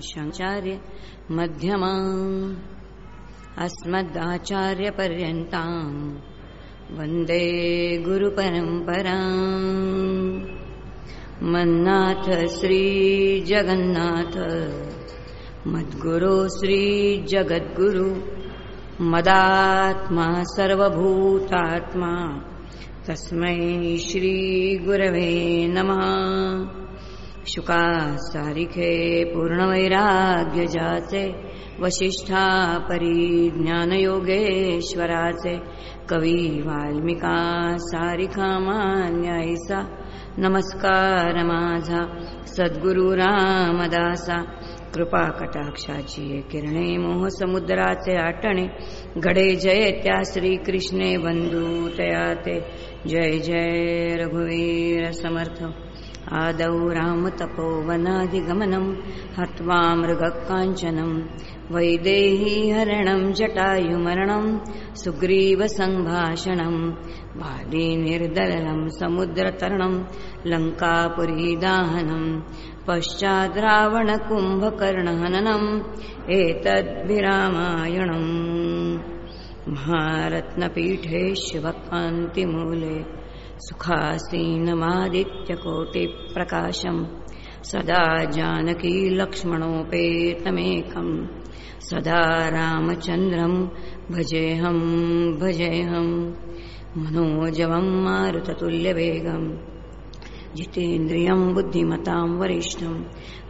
शङ्कार्य मध्यमा। अस्मदाचार्यपर्यन्ताम्। वन्दे गुरुपरम्परा मन्नाथ श्रीजगन्नाथ मद्गुरो श्रीजगद्गुरु मदात्मा सर्वभूतात्मा। तस्मै श्रीगुरवे नमः। शुका सारिखे पूर्णवैराग्य जाचे वशिष्ठा परिज्ञानयोगेश्वराचे कवी वाल्मिका सारिखा मान्यायसा नमस्कार माझा सद्गुरु रामदासा कृपा कटाक्षाची किरणे मोह समुद्राचे आटणे घडे जय त्या श्रीकृष्णे बंधू तयाते जय जय रघुवीर समर्थ। आदौ रामतपोवनादिगमनं हत्वा मृगकाञ्चनं वैदेही हरणं जटायुमरणं सुग्रीवसङ्भाषणं बालीनिर्दलनं समुद्रतरणं लङ्कापुरीदाहनं पश्चाद् रावणकुम्भकर्णहननम् एतद्भिरामायणम्। महारत्नपीठे शिवकान्तिमूले सुखासीनमादित्यकोटिप्रकाशम्। सदा जानकी लक्ष्मणोपेतमेकम्। सदा रामचन्द्रम् भजेऽहम् भजेऽहम् मनोजवम् मारुततुल्यवेगम्। जितेन्द्रियं बुद्धिमतां वरिष्ठं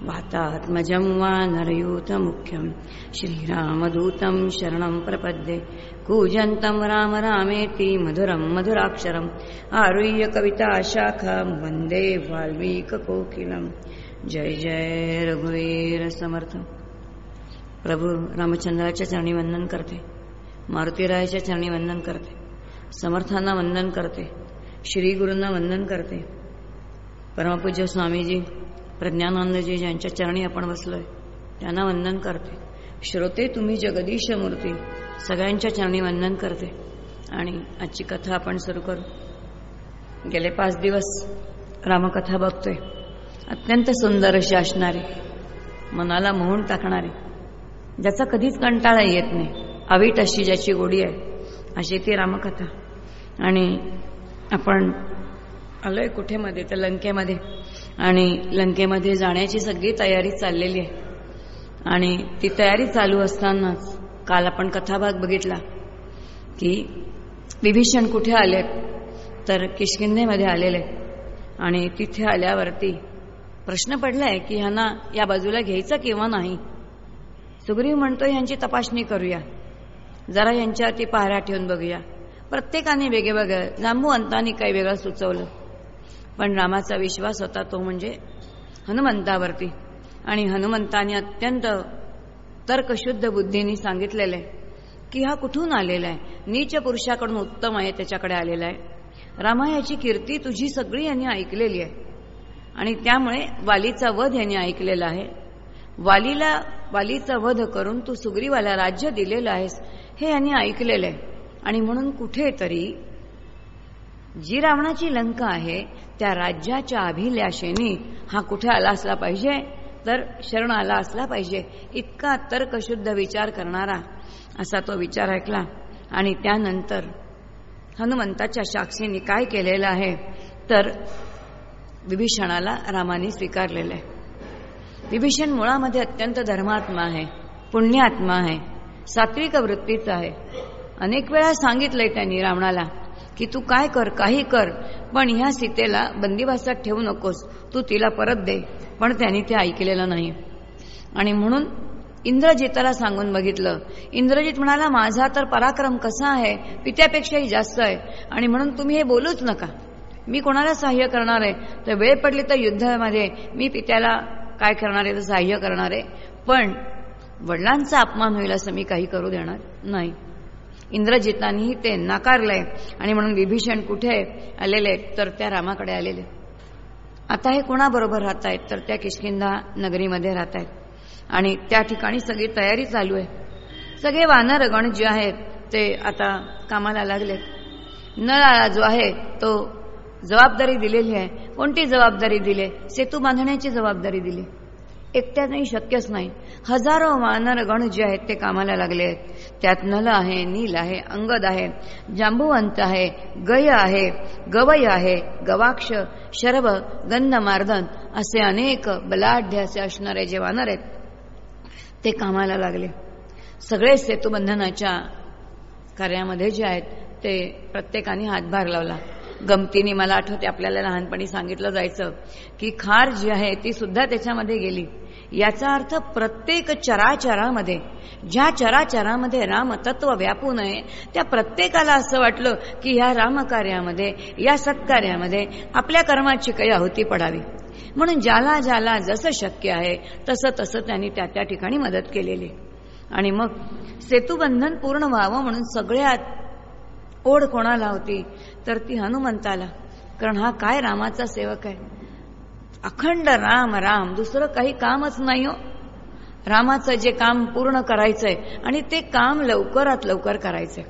वातात्मजं वा नरयूतमुख्यं। श्रीरामदूतं शरणं प्रपद्ये। कूजन्तं राम रामेति मधुरम् मधुराक्षरम् आरुह्य कविता वन्दे वाल्मीककोकिलं जय जय रघुवीर समर्थ। प्रभू रामचंद्राच्या चरणी वंदन करते। मारुतीरायाच्या चरणी वंदन करते। समर्थांना वंदन करते। श्री गुरूंना वंदन करते। परमपूज्य स्वामीजी प्रज्ञानंदजी ज्यांच्या चरणी आपण बसलोय त्यांना वंदन करते. श्रोते तुम्ही जगदीश मूर्ती सगळ्यांच्या चरणी वंदन करते. आणि आजची कथा आपण सुरू करू. गेले पाच दिवस रामकथा बघतोय. अत्यंत सुंदर अशी असणारी मनाला मोहून टाकणारी. ज्याचा कधीच कंटाळा येत नाही. अवीट अशी ज्याची गोडी आहे अशी ती रामकथा. आणि आपण आलोय कुठे मध्ये तर लंकेमध्ये. आणि लंकेमध्ये जाण्याची सगळी तयारी चाललेली आहे. आणि ती तयारी चालू असतानाच काल आपण कथाभाग बघितला की विभीषण कुठे आले तर किशकिंधेमध्ये आलेले. आणि तिथे आल्यावरती प्रश्न पडलाय की ह्यांना या बाजूला घ्यायचं किंवा नाही? सुग्रीव म्हणतो यांची तपासणी करूया. जरा यांच्यावरती पहारा ठेवून बघूया. प्रत्येकाने वेगळेवेगळं जांबू अंतानी काही वेगळं सुचवलं. पण रामाचा विश्वास होता तो म्हणजे हनुमंतावरती. आणि हनुमंताने अत्यंत तर्कशुद्ध बुद्धीने सांगितलेलं आहे की हा कुठून आलेला आहे नीच पुरुषाकडून उत्तम आहे त्याच्याकडे आलेला आहे. रामा याची कीर्ती तुझी सगळी यांनी ऐकलेली आहे. आणि त्यामुळे वालीचा वध यांनी ऐकलेला आहे. वालीला वालीचा वध करून तू सुग्रीवाला राज्य दिलेलं आहेस हे यांनी ऐकलेलं आहे. आणि म्हणून कुठेतरी जी रावणाची लंका आहे त्या राज्याच्या अभिलाषेने हा कुठे आला असला पाहिजे? तर शरण आला असला पाहिजे. इतका तर्कशुद्ध विचार करणारा असा तो विचार ऐकला. आणि त्यानंतर हनुमंताच्या साक्षीने काय केलेलं आहे? तर विभीषणाला रामाने स्वीकारलेलं आहे. विभीषण मुळामध्ये अत्यंत धर्मात्मा आहे पुण्यात्मा आहे सात्विक वृत्तीचा आहे. अनेक वेळा सांगितलंय त्यांनी रावणाला की तू काय कर काही कर. पण ह्या सीतेला बंदिवासात ठेवू नकोस. तू तिला परत दे. पण त्यांनी ते ऐकलेलं नाही. आणि म्हणून इंद्रजिताला सांगून बघितलं. इंद्रजित म्हणाला माझा तर पराक्रम कसा आहे? पित्यापेक्षाही जास्त आहे. आणि म्हणून तुम्ही हे बोलूच नका. मी कोणाला सहाय्य करणार आहे? तर वेळ पडली तर युद्धामध्ये मी पित्याला काय करणार आहे? तर सहाय्य करणार आहे. पण वडिलांचा अपमान होईल असं मी काही करू देणार नाही. इंद्रजितांनीही ते नाकारलंय. आणि म्हणून विभीषण कुठे आलेले तर त्या रामाकडे आलेले आता हे कोणाबरोबर राहत आहेत तर त्या किशकिंदा नगरीमध्ये राहत आहेत आणि त्या ठिकाणी सगळी तयारी चालू आहे. सगळे वानरगण जे आहेत ते आता कामाला लागलेत. नळाला जो आहे तो जबाबदारी दिलेली आहे. कोणती जबाबदारी दिली सेतू बांधण्याची जबाबदारी दिली एकट्याने शक्यच नाही. हजारो वानर गण जे आहेत ते कामाला लागले आहेत. त्यात नल आहे नील आहे अंगद आहे जांबुवंत आहे गय आहे गवय आहे गवाक्ष शरभ गंधमार्दन असे अनेक बलाढ्य असे असणारे जे वानर आहेत ते कामाला लागले. सगळे सेतुबंधनाच्या कार्यामध्ये जे आहेत ते प्रत्येकाने हातभार लावला. गमतीने मला आठवते आपल्याला लहानपणी सांगितलं जायचं की खार जी आहे ती सुद्धा त्याच्यामध्ये गेली. याचा अर्थ प्रत्येक चराचरामध्ये ज्या चराचरामध्ये रामतत्व व्यापून आहे त्या प्रत्येकाला असं वाटलं की ह्या रामकार्यामध्ये या सत्कार्यामध्ये आपल्या कर्माची काही आहुती पडावी. म्हणून ज्याला ज्याला जसं शक्य आहे तसं तसं त्यांनी त्या त्या ठिकाणी मदत केलेली. आणि मग सेतुबंधन पूर्ण व्हावं म्हणून सगळ्यात ओढ कोणाला होती? तर ती हनुमंताला. कारण हा काय रामाचा सेवक आहे? अखंड राम राम. दुसरं काही कामच नाही हो. रामाचं जे काम पूर्ण करायचंय आणि ते काम लवकरात लवकर करायचंय.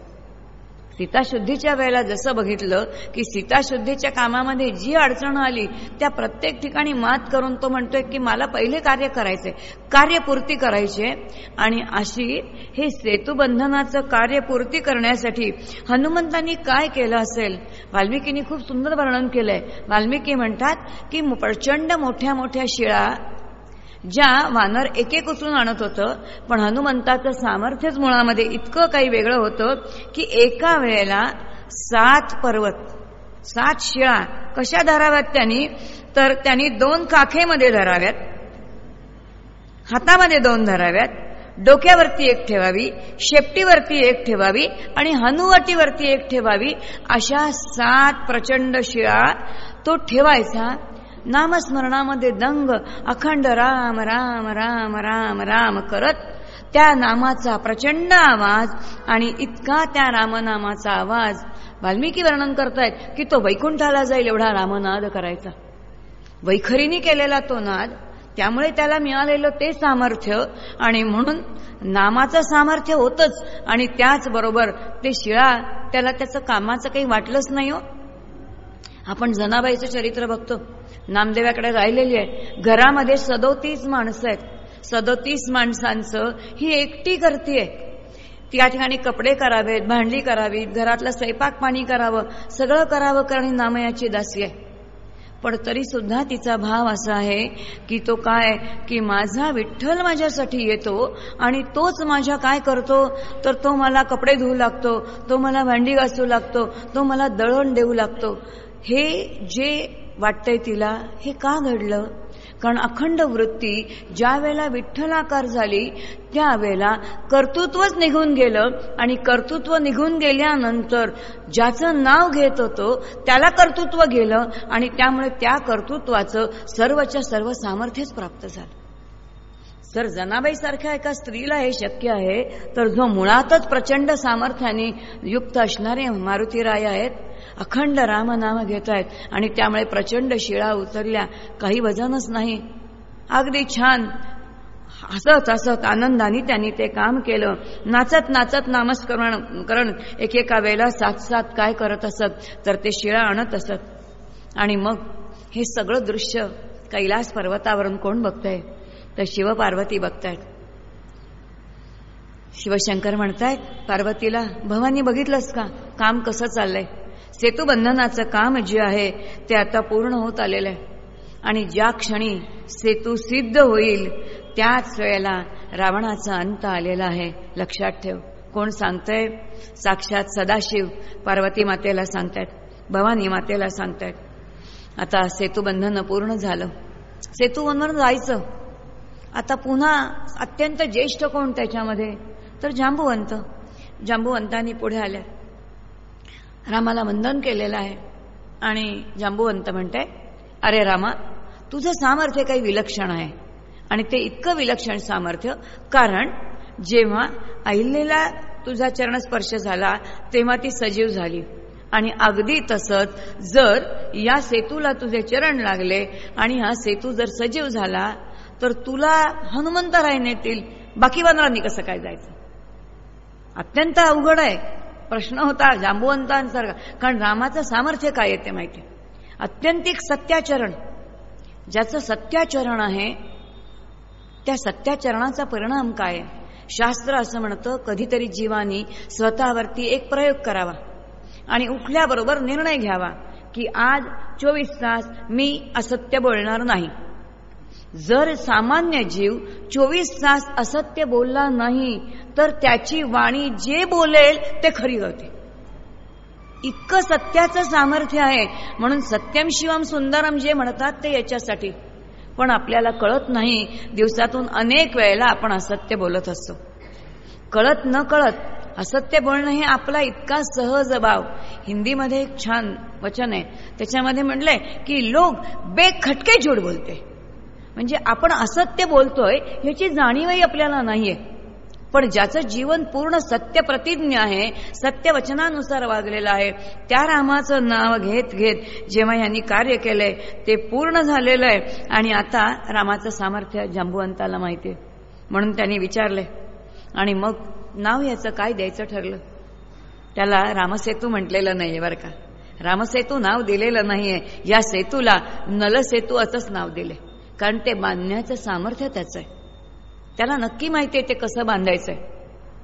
सीताशुद्धीच्या वेळेला जसं बघितलं की सीताशुद्धीच्या कामामध्ये जी अडचण आली त्या प्रत्येक ठिकाणी मात करून तो म्हणतोय की मला पहिले कार्य करायचे कार्यपूर्ती करायची आणि अशी हे सेतुबंधनाचं कार्यपूर्ती करण्यासाठी हनुमंतांनी काय केलं असेल? वाल्मिकींनी खूप सुंदर वर्णन केलंय. वाल्मिकी म्हणतात की प्रचंड मोठ्या मोठ्या शिळा ज्या वानर एक एक उचलून आणत होतं पण हनुमंताचं सामर्थ्यच मुळामध्ये इतकं काही वेगळं होतं की एका वेळेला सात पर्वत सात शिळा कशा धराव्यात त्यांनी? तर त्यांनी दोन काखेमध्ये धराव्यात हातामध्ये दोन धराव्यात डोक्यावरती एक ठेवावी शेपटीवरती एक ठेवावी आणि हनुवटीवरती एक ठेवावी अशा सात प्रचंड शिळा तो ठेवायचा नामस्मरणामध्ये दंग अखंड राम राम राम राम राम करत त्या नामाचा प्रचंड आवाज आणि इतका त्या रामनामाचा आवाज. वाल्मिकी वर्णन करतायत की तो वैकुंठाला जाईल एवढा रामनाद करायचा. वैखरीने केलेला तो नाद त्यामुळे त्याला मिळालेलं ते सामर्थ्य आणि म्हणून नामाचं सामर्थ्य होतच आणि त्याचबरोबर ते शिळा त्याला त्याचं कामाचं काही वाटलंच नाही हो. आपण जनाबाईचं चरित्र बघतो. नामदेवाकडे राहिलेली आहे घरामध्ये सदोतीस माणसं आहेत. सदोतीस माणसांचं ही एकटी करतीये त्या ठिकाणी कपडे करावेत भांडी करावीत घरातलं स्वयंपाक पाणी करावं सगळं करावं कारण नामयाची दासी आहे. पण तरी सुद्धा तिचा भाव असा आहे की तो काय की माझा विठ्ठल माझ्यासाठी येतो आणि तोच माझ्या काय करतो? तर तो मला कपडे धुवू लागतो तो मला भांडी घासू लागतो तो मला दळण देऊ लागतो. हे जे वाटतंय तिला हे का घडलं? कारण अखंड वृत्ती ज्या वेळेला विठ्ठलाकार झाली त्यावेळेला कर्तृत्वच निघून गेलं आणि कर्तृत्व निघून गेल्यानंतर ज्याचं नाव घेत होतो त्याला कर्तृत्व गेलं आणि त्यामुळे त्या कर्तृत्वाचं सर्वच्या सर्व सामर्थ्यच प्राप्त झालं. जर जनाबाई सारख्या एका स्त्रीला हे शक्य आहे तर जो मुळातच प्रचंड सामर्थ्याने युक्त असणारे मारुतीराय आहेत अखंड रामनाम घेत आहेत आणि त्यामुळे प्रचंड शिळा उतरल्या. काही वजनच नाही. अगदी छान. हसत हसत आनंदाने त्यांनी ते काम केलं. नाचत नाचत नामस्करण करण. एकेका वेळेला सात सात काय करत असत? तर ते शिळा आणत असत. आणि मग हे सगळं दृश्य कैलास पर्वतावरून कोण बघतंय? तर शिवपार्वती बघतायत. शिवशंकर म्हणतायत पार्वतीला भवानी बघितलंस का? काम कसं चाललंय? सेतुबंधनाचं काम जे आहे ते आता पूर्ण होत आलेलं आहे. आणि ज्या क्षणी सेतू सिद्ध होईल त्याच वेळेला रावणाचा अंत आलेला आहे. लक्षात ठेव. कोण सांगतंय? साक्षात सदाशिव पार्वती मातेला सांगतायत. भवानी मातेला सांगतायत. आता सेतुबंधन पूर्ण झालं. सेतुबंधन जायचं. आता पुन्हा अत्यंत ज्येष्ठ कोण त्याच्यामध्ये? तर जांबुवंत. जांबुवंतांनी पुढे आल्या. रामाला वंदन केलेलं आहे. आणि जांबुवंत म्हणते अरे रामा तुझं सामर्थ्य काही विलक्षण आहे. आणि ते इतकं विलक्षण सामर्थ्य कारण जेव्हा अहिल्लेला तुझा चरणस्पर्श झाला तेव्हा ती सजीव झाली. आणि अगदी तसंच जर या सेतूला तुझे चरण लागले आणि हा सेतू जर सजीव झाला तर तुला हनुमंत राय नेतील बाकी वानरांनी कसं काय जायचं? अत्यंत अवघड आहे. प्रश्न होता जांबुवंतांसारखा कारण रामाचं सामर्थ्य काय येते माहिती अत्यंतिक सत्याचरण. ज्याचं सत्याचरण आहे त्या सत्याचरणाचा परिणाम काय आहे? शास्त्र असं म्हणतं कधीतरी जीवानी स्वतःवरती एक प्रयोग करावा आणि उठल्याबरोबर निर्णय घ्यावा की आज चोवीस तास मी असत्य बोलणार नाही. जर सामान्य जीव चोवीस तास असत्य बोलला नाही तर त्याची वाणी जे बोलेल ते खरी होते. इतकं सत्याचं सामर्थ्य आहे. म्हणून सत्यम शिवम सुंदरम जे म्हणतात ते याच्यासाठी. पण आपल्याला कळत नाही दिवसातून अनेक वेळेला आपण असत्य बोलत असतो. कळत न कळत असत्य बोलणं हे आपला इतका सहज भाव हिंदीमध्ये एक छान वचन आहे. त्याच्यामध्ये म्हटलंय की लोक बेखटके झूड बोलते. म्हणजे आपण असत्य बोलतोय ह्याची जाणीवही आपल्याला नाहीये. पण ज्याचं जीवन पूर्ण सत्य प्रतिज्ञ आहे सत्य वचनानुसार वागलेलं आहे त्या रामाचं नाव घेत घेत जेव्हा यांनी कार्य केलंय ते पूर्ण झालेलं आहे. आणि आता रामाचं सामर्थ्य जांबुवंताला माहितीये. म्हणून त्यांनी विचारले आणि मग नाव याचं काय द्यायचं ठरलं? त्याला रामसेतू म्हटलेलं नाहीये बरं का. रामसेतू नाव दिलेलं नाहीये. या सेतूला नलसेतू असंच नाव दिले. कारण ते बांधण्याचं सामर्थ्य त्याचं आहे. त्याला नक्की माहिती आहे ते कसं बांधायचंय.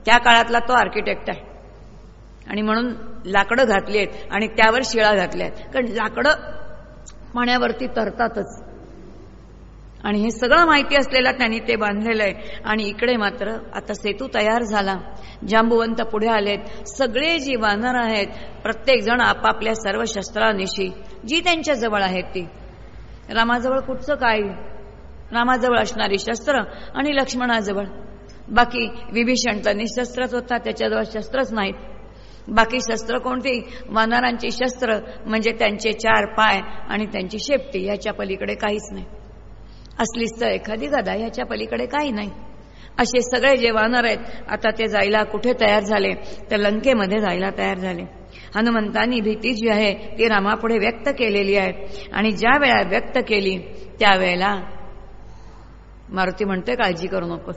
त्या काळातला तो आर्किटेक्ट आहे. आणि म्हणून लाकडं घातली आहेत आणि त्यावर शिळा घातल्या आहेत. कारण लाकडं पाण्यावरती तरतातच. आणि हे सगळं माहिती असलेला त्यांनी ते बांधलेलं आहे. आणि इकडे मात्र आता सेतू तयार झाला. जांबुवंत पुढे आलेत. सगळे जी वानर आहेत प्रत्येक जण आपापल्या सर्व शस्त्रानिशी जी त्यांच्या जवळ आहेत ती. रामाजवळ कुठचं काय? रामाजवळ असणारी शस्त्र आणि लक्ष्मणाजवळ. बाकी विभीषण तर निशस्त्रच होता त्याच्याजवळ शस्त्रच नाहीत. बाकी शस्त्र कोणती? वानरांची शस्त्र म्हणजे त्यांचे चार पाय आणि त्यांची शेपटी याच्या पलीकडे काहीच नाही. असलीच तर एखादी गदा ह्याच्या पलीकडे काही नाही. असे सगळे जे वानर आहेत आता ते जायला कुठे तयार झाले? तर लंकेमध्ये जायला तयार झाले. हनुमंतांनी भीती जी आहे ती रामापुढे व्यक्त केलेली आहे. आणि ज्या वेळा व्यक्त केली त्यावेळेला मारुती म्हणते काळजी करू नकोस.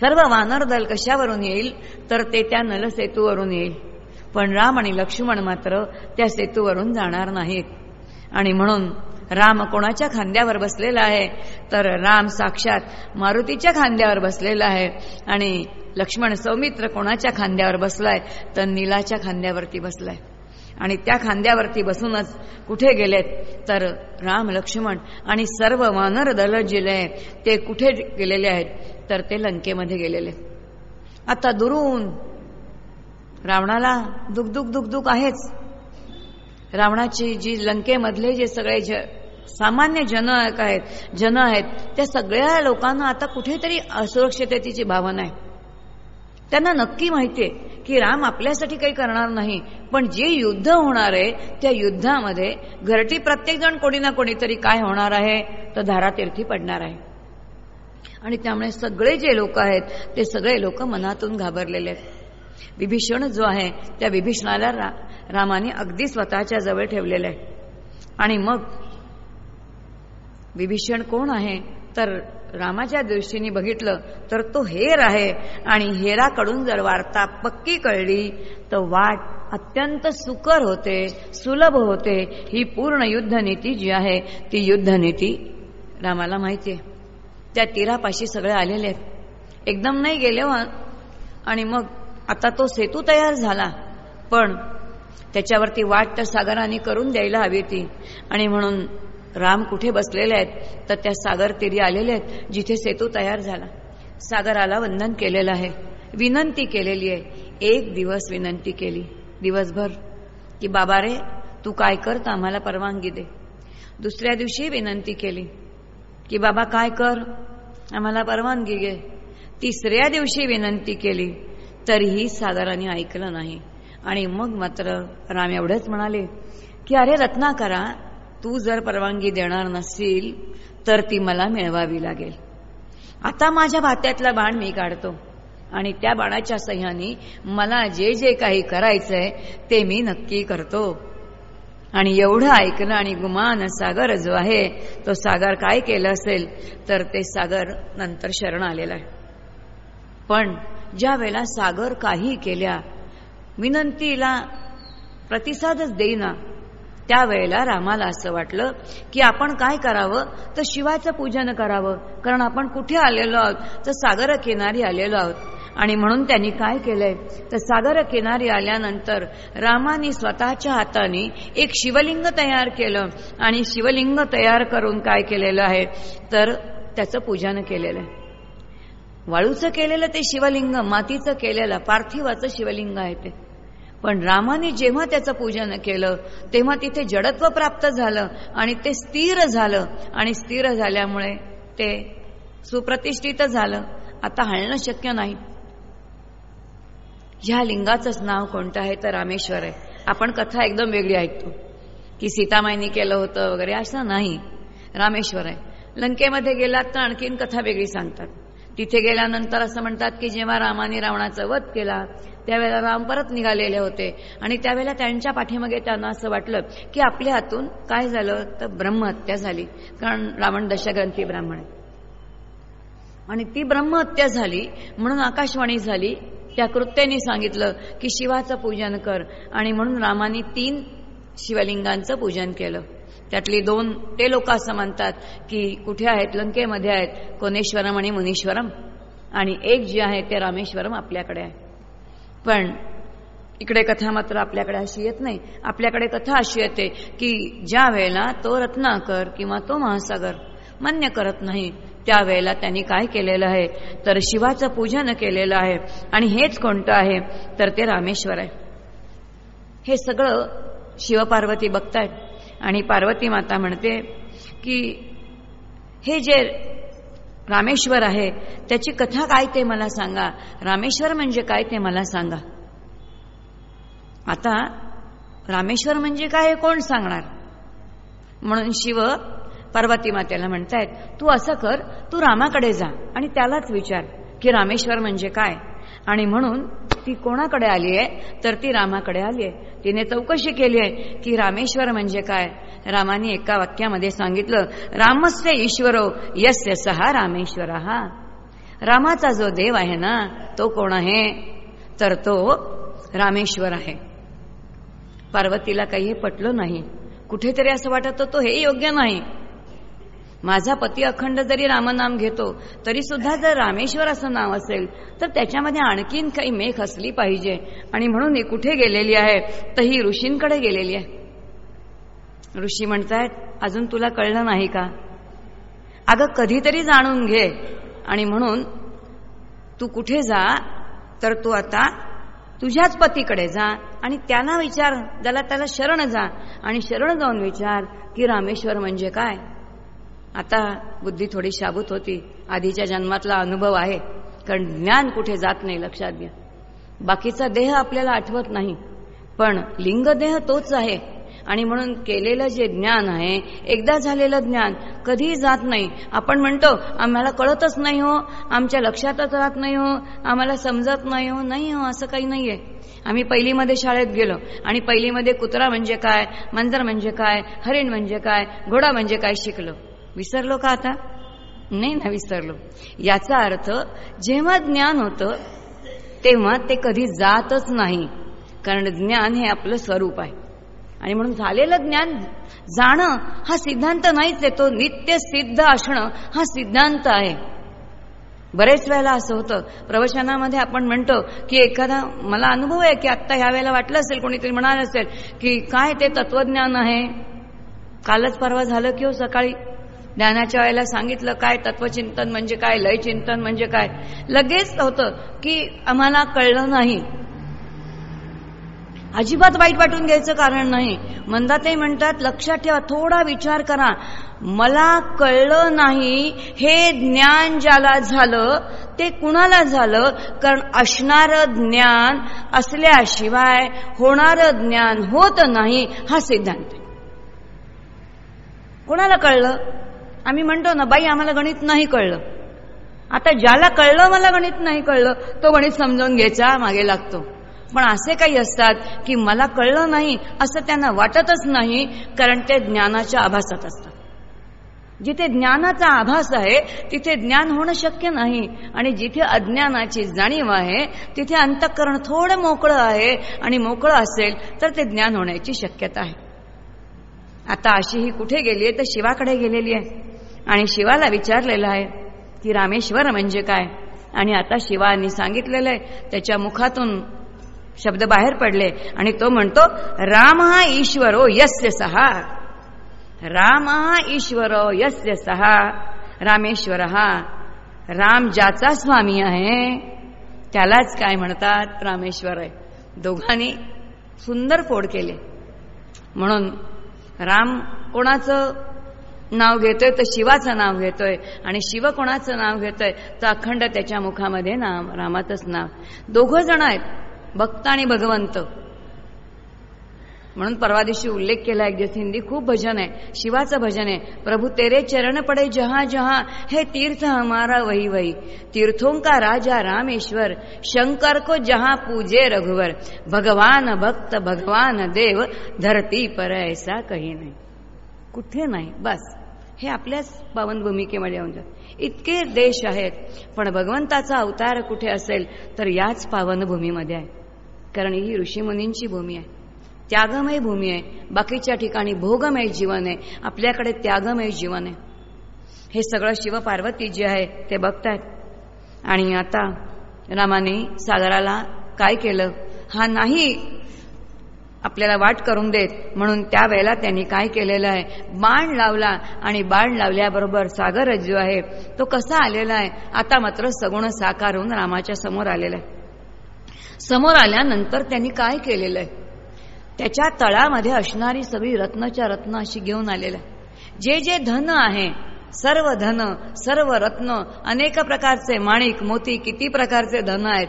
सर्व वानर दल कशावरून येईल तर ते त्या नलसेतूवरून येईल. पण राम आणि लक्ष्मण मात्र त्या सेतूवरून जाणार नाहीत. आणि म्हणून राम कोणाच्या खांद्यावर बसलेला आहे? तर राम साक्षात मारुतीच्या खांद्यावर बसलेला आहे. आणि लक्ष्मण सौमित्र कोणाच्या खांद्यावर बसलाय? तर नीलाच्या खांद्यावरती बसलाय. आणि त्या खांद्यावरती बसूनच कुठे गेलेत? तर राम लक्ष्मण आणि सर्व वानर दल जिले ते कुठे गेलेले आहेत? तर ते लंकेमध्ये गेलेले. आता दुरून रावणाला दुगदुग दुगदुग आहेच. रावणाची जी लंकेमधले जे सगळे ज सामान्य जन आहेत जन आहेत. त्या सगळ्या लोकांना आता कुठेतरी असुरक्षिततेची भावना आहे. त्यांना नक्की माहितीये की राम आपल्यासाठी काही करणार नाही पण जे युद्ध होणार आहे त्या युद्धामध्ये घरटी प्रत्येक जण कोणी ना कोणीतरी काय होणार आहे तर धारातीर्थी पडणार आहे. आणि त्यामुळे सगळे जे लोक आहेत ते सगळे लोक मनातून घाबरलेले आहेत. विभीषण जो आहे त्या विभीषणाला रा, रामाने अगदी स्वतःच्या जवळ ठेवलेलं आहे. आणि मग विभीषण कोण आहे? तर रामाच्या दृष्टीने बघितलं तर तो हेर आहे. आणि हेराकडून जर वार्ता पक्की कळली तर वाट अत्यंत सुकर होते सुलभ होते. ही पूर्ण युद्धनीती जी आहे ती युद्धनीती रामाला माहिती आहे त्या तीरापाशी सगळे आलेले आहेत. एकदम नाही गेले आणि मग आता तो सेतू तयार झाला. पण त्याच्यावरती वाट तर सागराने करून द्यायला हवी ती आणि म्हणून राम कुठे बसलेले आहेत? तर त्या सागर तिरी आलेले आहेत जिथे सेतू तयार झाला. सागराला वंदन केलेलं आहे. विनंती केलेली आहे. एक दिवस विनंती केली. दिवसभर. की बाबा रे तू काय कर तर आम्हाला परवानगी दे. दुसऱ्या दिवशी विनंती केली. की बाबा काय कर? आम्हाला परवानगी घे. तिसऱ्या दिवशी विनंती केली. तरीही सागराने ऐकलं नाही. आणि मग मात्र राम एवढंच म्हणाले की अरे रत्नाकरा तू जर परवानगी देणार नसशील तर ती मला मिळवावी लागेल. आता माझ्या भात्यातला बाण मी काढतो. आणि त्या बाणाच्या सह्याने मला जे जे काही करायचंय ते मी नक्की करतो. आणि एवढं ऐकलं आणि गुमान सागर जो आहे तो सागर काय केलं असेल तर ते सागर नंतर शरण आलेलं आहे. पण ज्या वेळेला सागर काही केल्या विनंतीला प्रतिसादच देईना त्यावेळेला रामाला असं वाटलं की आपण काय करावं? तर शिवाचं पूजन करावं. कारण आपण कुठे आलेलो आहोत? तर सागर किनारी आलेलो आहोत. आणि म्हणून त्यांनी काय केलंय? तर सागर किनारी आल्यानंतर रामाने स्वतःच्या हाताने एक शिवलिंग तयार केलं. आणि शिवलिंग तयार करून काय केलेलं आहे? तर त्याचं पूजन केलेलं आहे. वाळूचं केलेलं ते शिवलिंग मातीचं केलेलं पार्थिवाचं शिवलिंग आहे ते. पण रामाने जेव्हा त्याचं पूजन केलं तेव्हा तिथे जडत्व प्राप्त झालं आणि ते स्थिर झालं. आणि स्थिर झाल्यामुळे ते सुप्रतिष्ठित झालं. आता हलणं शक्य नाही. ह्या लिंगाचंच नाव कोणतं आहे तर रामेश्वर आहे. आपण कथा एकदम वेगळी ऐकतो. की सीतामाईनी केलं होतं वगैरे असं नाही. रामेश्वर आहे. लंकेमध्ये गेलात तर आणखीन कथा वेगळी सांगतात. तिथे गेल्यानंतर असं म्हणतात की जेव्हा रामाने रावणाचा वध केला त्यावेळेला राम परत निघालेले होते. आणि त्यावेळेला त्यांच्या पाठीमागे त्यांना असं वाटलं की आपल्या हातून काय झालं? तर ब्रह्महत्या झाली. कारण रावण दशग्रंथी ब्राह्मण आहे. आणि ती ब्रह्महत्या झाली म्हणून आकाशवाणी झाली. त्या कृत्याने सांगितलं की शिवाचं पूजन कर. आणि म्हणून रामाने तीन शिवलिंगांचं पूजन केलं. त्यातली दोन ते लोक असं म्हणतात की कुठे आहेत? लंकेमध्ये आहेत. कोनेश्वरम आणि मुनीश्वरम. आणि एक जे आहे ते रामेश्वरम आपल्याकडे आहे. पण इकडे कथा मात्र आपल्याकडे अशी येत नाही. आपल्याकडे कथा अशी येते की ज्या वेळेला तो रत्नाकर किंवा तो महासागर मान्य करत नाही त्यावेळेला त्यांनी काय केलेलं आहे? तर शिवाचं पूजन केलेलं आहे. आणि हेच कोणतं आहे? तर ते रामेश्वर आहे. हे सगळं शिवपार्वती बघतायत. आणि पार्वती माता म्हणते की हे जे रामेश्वर आहे. त्याची कथा काय ते मला सांगा. रामेश्वर म्हणजे काय ते मला सांगा. आता रामेश्वर म्हणजे काय हे कोण सांगणार? म्हणून शिव पार्वती मातेला म्हणतायत तू असं कर तू रामाकडे जा आणि त्यालाच विचार की रामेश्वर म्हणजे काय? आणि म्हणून ती कोणाकडे आली आहे तर ती रामाकडे आली आहे तिने चौकशी केली आहे की रामेश्वर म्हणजे काय? रामाने एका वाक्यामध्ये सांगितलं रामस्य ईश्वरो यस्य सहा रामेश्वर. हा रामाचा जो देव आहे ना तो कोण आहे? तर तो रामेश्वर आहे. पार्वतीला काही पटलं नाही. कुठेतरी असं वाटत तो हे योग्य नाही. माझा पती अखंड जरी रामनाम घेतो तरी सुद्धा जर रामेश्वर असं नाव असेल तर त्याच्यामध्ये आणखीन काही मेघ असली पाहिजे. आणि म्हणून ही कुठे गेलेली आहे? तर ही ऋषींकडे गेलेली आहे. ऋषी म्हणतायत अजून तुला कळलं नाही का? अगं कधीतरी जाणून घे. आणि म्हणून तू कुठे जा तर तू आता तुझ्याच पतीकडे जा आणि त्याला विचार ज्याला त्याला शरण जा आणि शरण जाऊन विचार की रामेश्वर म्हणजे काय? आता बुद्धी थोडी शाबूत होती. आधीच्या जन्मातला अनुभव आहे. कारण ज्ञान कुठे जात नाही लक्षात घ्या. बाकीचा देह आपल्याला आठवत नाही. पण लिंगदेह तोच आहे. आणि म्हणून केलेलं जे ज्ञान आहे एकदा झालेलं ज्ञान कधीही जात नाही. आपण म्हणतो आम्हाला कळतच नाही हो. आमच्या लक्षातच राहत नाही हो. आम्हाला समजत नाही हो. नाही हो असं काही नाहीये. आम्ही पहिलीमध्ये शाळेत गेलो. आणि पहिलीमध्ये कुत्रा म्हणजे काय मंदर म्हणजे काय हरिण म्हणजे काय घोडा म्हणजे काय शिकलो. विसरलो का आता? नाही ना विसरलो. याचा अर्थ जेव्हा ज्ञान होतं तेव्हा ते कधी जातच नाही. कारण ज्ञान हे आपलं स्वरूप आहे. आणि म्हणून झालेलं ज्ञान जाणं हा सिद्धांत नाहीच आहे. तो नित्य सिद्ध असणं हा सिद्धांत आहे. बरेच वेळेला असं होतं. प्रवचनामध्ये आपण म्हणतो की एखादा मला अनुभव आहे की आत्ता ह्या वेळेला वाटलं असेल कोणीतरी म्हणाल असेल की काय ते तत्वज्ञान आहे? कालच परवा झालं की हो सकाळी? ज्ञानाच्या वेळेला सांगितलं काय तत्वचिंतन म्हणजे काय लय चिंतन म्हणजे काय? लगेच होतं की आम्हाला कळलं नाही. अजिबात वाईट वाटून घ्यायचं कारण नाही. मंदाते म्हणतात लक्षात ठेवा थोडा विचार करा. मला कळलं नाही हे ज्ञान ज्याला झालं ते कुणाला झालं? कारण असणारं ज्ञान असल्याशिवाय होणारं ज्ञान होत नाही हा सिद्धांत कोणाला कळलं? आम्ही म्हणतो ना बाई आम्हाला गणित नाही कळलं. आता ज्याला कळलं मला गणित नाही कळलं तो गणित समजावून घ्यायचा मागे लागतो. पण असे काही असतात की मला कळलं नाही असं त्यांना वाटतच नाही कारण ते ज्ञानाच्या आभासात असतात. जिथे ज्ञानाचा आभास आहे तिथे ज्ञान होणं शक्य नाही आणि जिथे अज्ञानाची जाणीव आहे तिथे अंतःकरण थोडं मोकळं आहे आणि मोकळं असेल तर ते ज्ञान होण्याची शक्यता आहे. आता अशी ही कुठे गेली आहे तर शिवाकडे गेलेली आहे. आणि शिवाला विचारलेलं आहे की रामेश्वर म्हणजे काय? आणि आता शिवानी सांगितलेलं आहे त्याच्या मुखातून शब्द बाहेर पडले आणि तो म्हणतो राम हा ईश्वरो यस्य सहा राम हा ईश्वरो यस्य सहा रामेश्वर हा राम ज्याचा स्वामी आहे त्यालाच काय म्हणतात? रामेश्वर आहे. दोघांनी सुंदर फोड केले. म्हणून राम कोणाचं नाव घेतोय तर शिवाचं नाव घेतोय. आणि शिव कोणाचं नाव घेतोय तर अखंड त्याच्या मुखामध्ये नाम रामाचंच नाव. दोघं जण आहेत भक्त आणि भगवंत. म्हणून परवा दिवशी उल्लेख केला एक दिवस हिंदी खूप भजन आहे शिवाचं भजन आहे. प्रभू तेरे चरण पडे जहा जहा हे तीर्थ हमारा वही वही. तीर्थों का राजा रामेश्वर शंकर को जहा पूजे रघुवर. भगवान भक्त भगवान देव धरती पर ऐसा काही नाही. कुठे नाही बस. हे आपल्याच पावनभूमिकेमध्ये येऊन जात. इतके देश आहेत. पण भगवंताचा अवतार कुठे असेल तर याच पावनभूमीमध्ये आहे. कारण ही ऋषीमुनींची भूमी आहे. त्यागमय भूमी आहे. बाकीच्या ठिकाणी भोगमय जीवन आहे. आपल्याकडे त्यागमय जीवन आहे. हे सगळं शिव पार्वती जे आहे ते बघतायत. आणि आता रामाने सागराला काय केलं? हा नाही आपल्याला वाट करून देत. म्हणून त्यावेळेला त्यांनी काय केलेलं आहे? बाण लावला आणि बाण लावल्याबरोबर सागर जो आहे. तो कसा आलेला आहे? आता मात्र सगुण साकार होऊन रामाच्या समोर आलेला आहे. समोर आल्यानंतर त्यांनी काय केलेलं आहे? त्याच्या तळामध्ये असणारी सगळी रत्नच्या रत्न अशी घेऊन आलेलं आहे. जे जे धन आहे सर्व धन सर्व रत्न अनेक प्रकारचे माणिक मोती किती प्रकारचे धन आहेत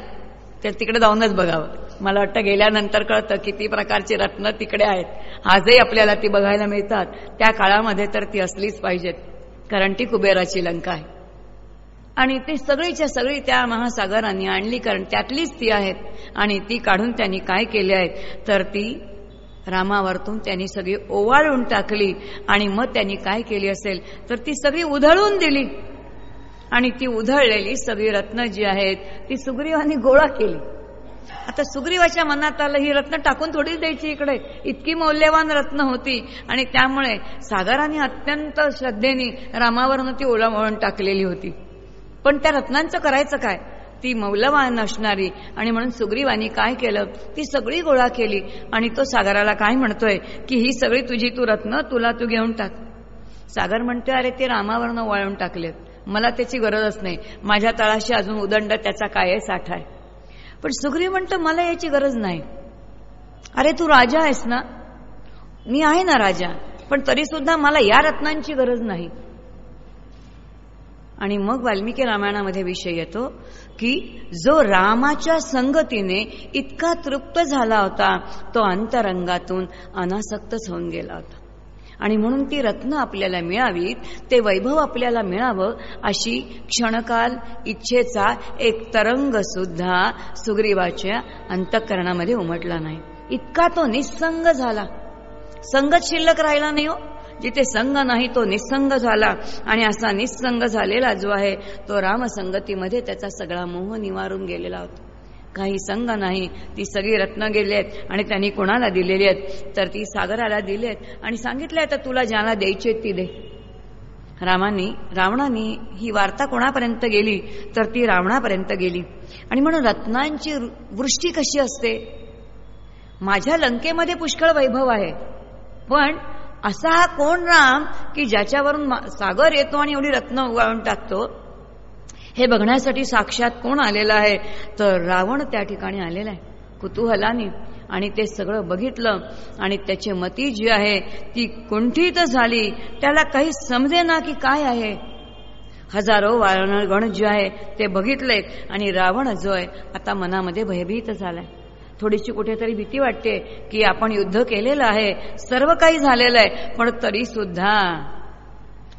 ते तिकडे जाऊनच बघावं. मला वाटतं गेल्यानंतर कळतं किती प्रकारची रत्न तिकडे आहेत. आजही आपल्याला ती बघायला मिळतात. त्या काळामध्ये तर ती असलीच पाहिजेत. कारण ती कुबेराची लंका आहे. आणि ती सगळीच्या सगळी त्या महासागरांनी आणली कारण त्यातलीच ती आहेत. आणि ती काढून त्यांनी काय केले आहेत? तर ती रामावरतून त्यांनी सगळी ओवाळून टाकली. आणि मग त्यांनी काय केली असेल? तर ती सगळी उधळून दिली. आणि ती उधळलेली सगळी रत्न जी आहेत ती सुग्रीवानी गोळा केली. आता सुग्रीवाच्या मनात आलं ही रत्न टाकून थोडीच द्यायची इकडे. इतकी मौल्यवान रत्न होती. आणि त्यामुळे सागराने अत्यंत श्रद्धेने रामावरनं ती ओलावळून टाकलेली होती. पण त्या रत्नांचं करायचं काय? ती मौलवान असणारी. आणि म्हणून सुग्रीवानी काय केलं? ती सगळी गोळा केली. आणि तो सागराला काय म्हणतोय? की ही सगळी तुझी तू रत्न तुला तू घेऊन टाक. सागर म्हणतोय अरे ते रामावरनं वळून टाकलेत. मला त्याची गरजच नाही. माझ्या तळाशी अजून उदंड त्याचा काय आहे साठा आहे. पण सुग्रीव म्हणतो मला याची गरज नाही. अरे तू राजा आहेस ना? मी आहे ना राजा पण तरी सुद्धा मला या रत्नांची गरज नाही. आणि मग वाल्मिकी रामायणामध्ये विषय येतो की जो रामाच्या संगतीने इतका तृप्त झाला होता तो अंतरंगातून अनासक्तच होऊन गेला होता. आणि म्हणून ती रत्न आपल्याला मिळावीत ते वैभव आपल्याला मिळावं अशी क्षणकाल इच्छेचा एक तरंग सुद्धा सुग्रीवाच्या अंतःकरणामध्ये उमटला नाही. इतका तो निसंग झाला. संगत शिल्लक राहिला नाही हो. जिथे संघ नाही तो निसंग झाला. आणि असा निसंग झालेला जो आहे तो रामसंगतीमध्ये त्याचा सगळा मोह निवारून गेलेला होता. काही संघ नाही. ती सगळी रत्न गेली आहेत आणि त्यांनी कोणाला दिलेली आहेत? तर ती सागराला दिली आहेत. आणि सांगितलंय तर तुला ज्याला द्यायची ती दे. रामानी रावणाने ही वार्ता कोणापर्यंत गेली? तर ती रावणापर्यंत गेली. आणि म्हणून रत्नांची वृष्टी कशी असते? माझ्या लंकेमध्ये पुष्कळ वैभव आहे. पण असा हा कोण राम की ज्याच्यावरून सागर येतो आणि एवढी रत्न उगाळून टाकतो? हे बघण्यासाठी साक्षात कोण आलेलं आहे? तर रावण त्या ठिकाणी आलेला आहे. कुतूहलाने. आणि ते सगळं बघितलं. आणि त्याची मती जी आहे ती कुंठित झाली. त्याला काही समजे ना की काय आहे? हजारो वारणगण जे आहे ते बघितले. आणि रावण जो आहे आता मनामध्ये भयभीत झालाय. थोडीशी कुठेतरी भीती वाटते की आपण युद्ध केलेलं आहे. सर्व काही झालेलं आहे. पण तरी सुद्धा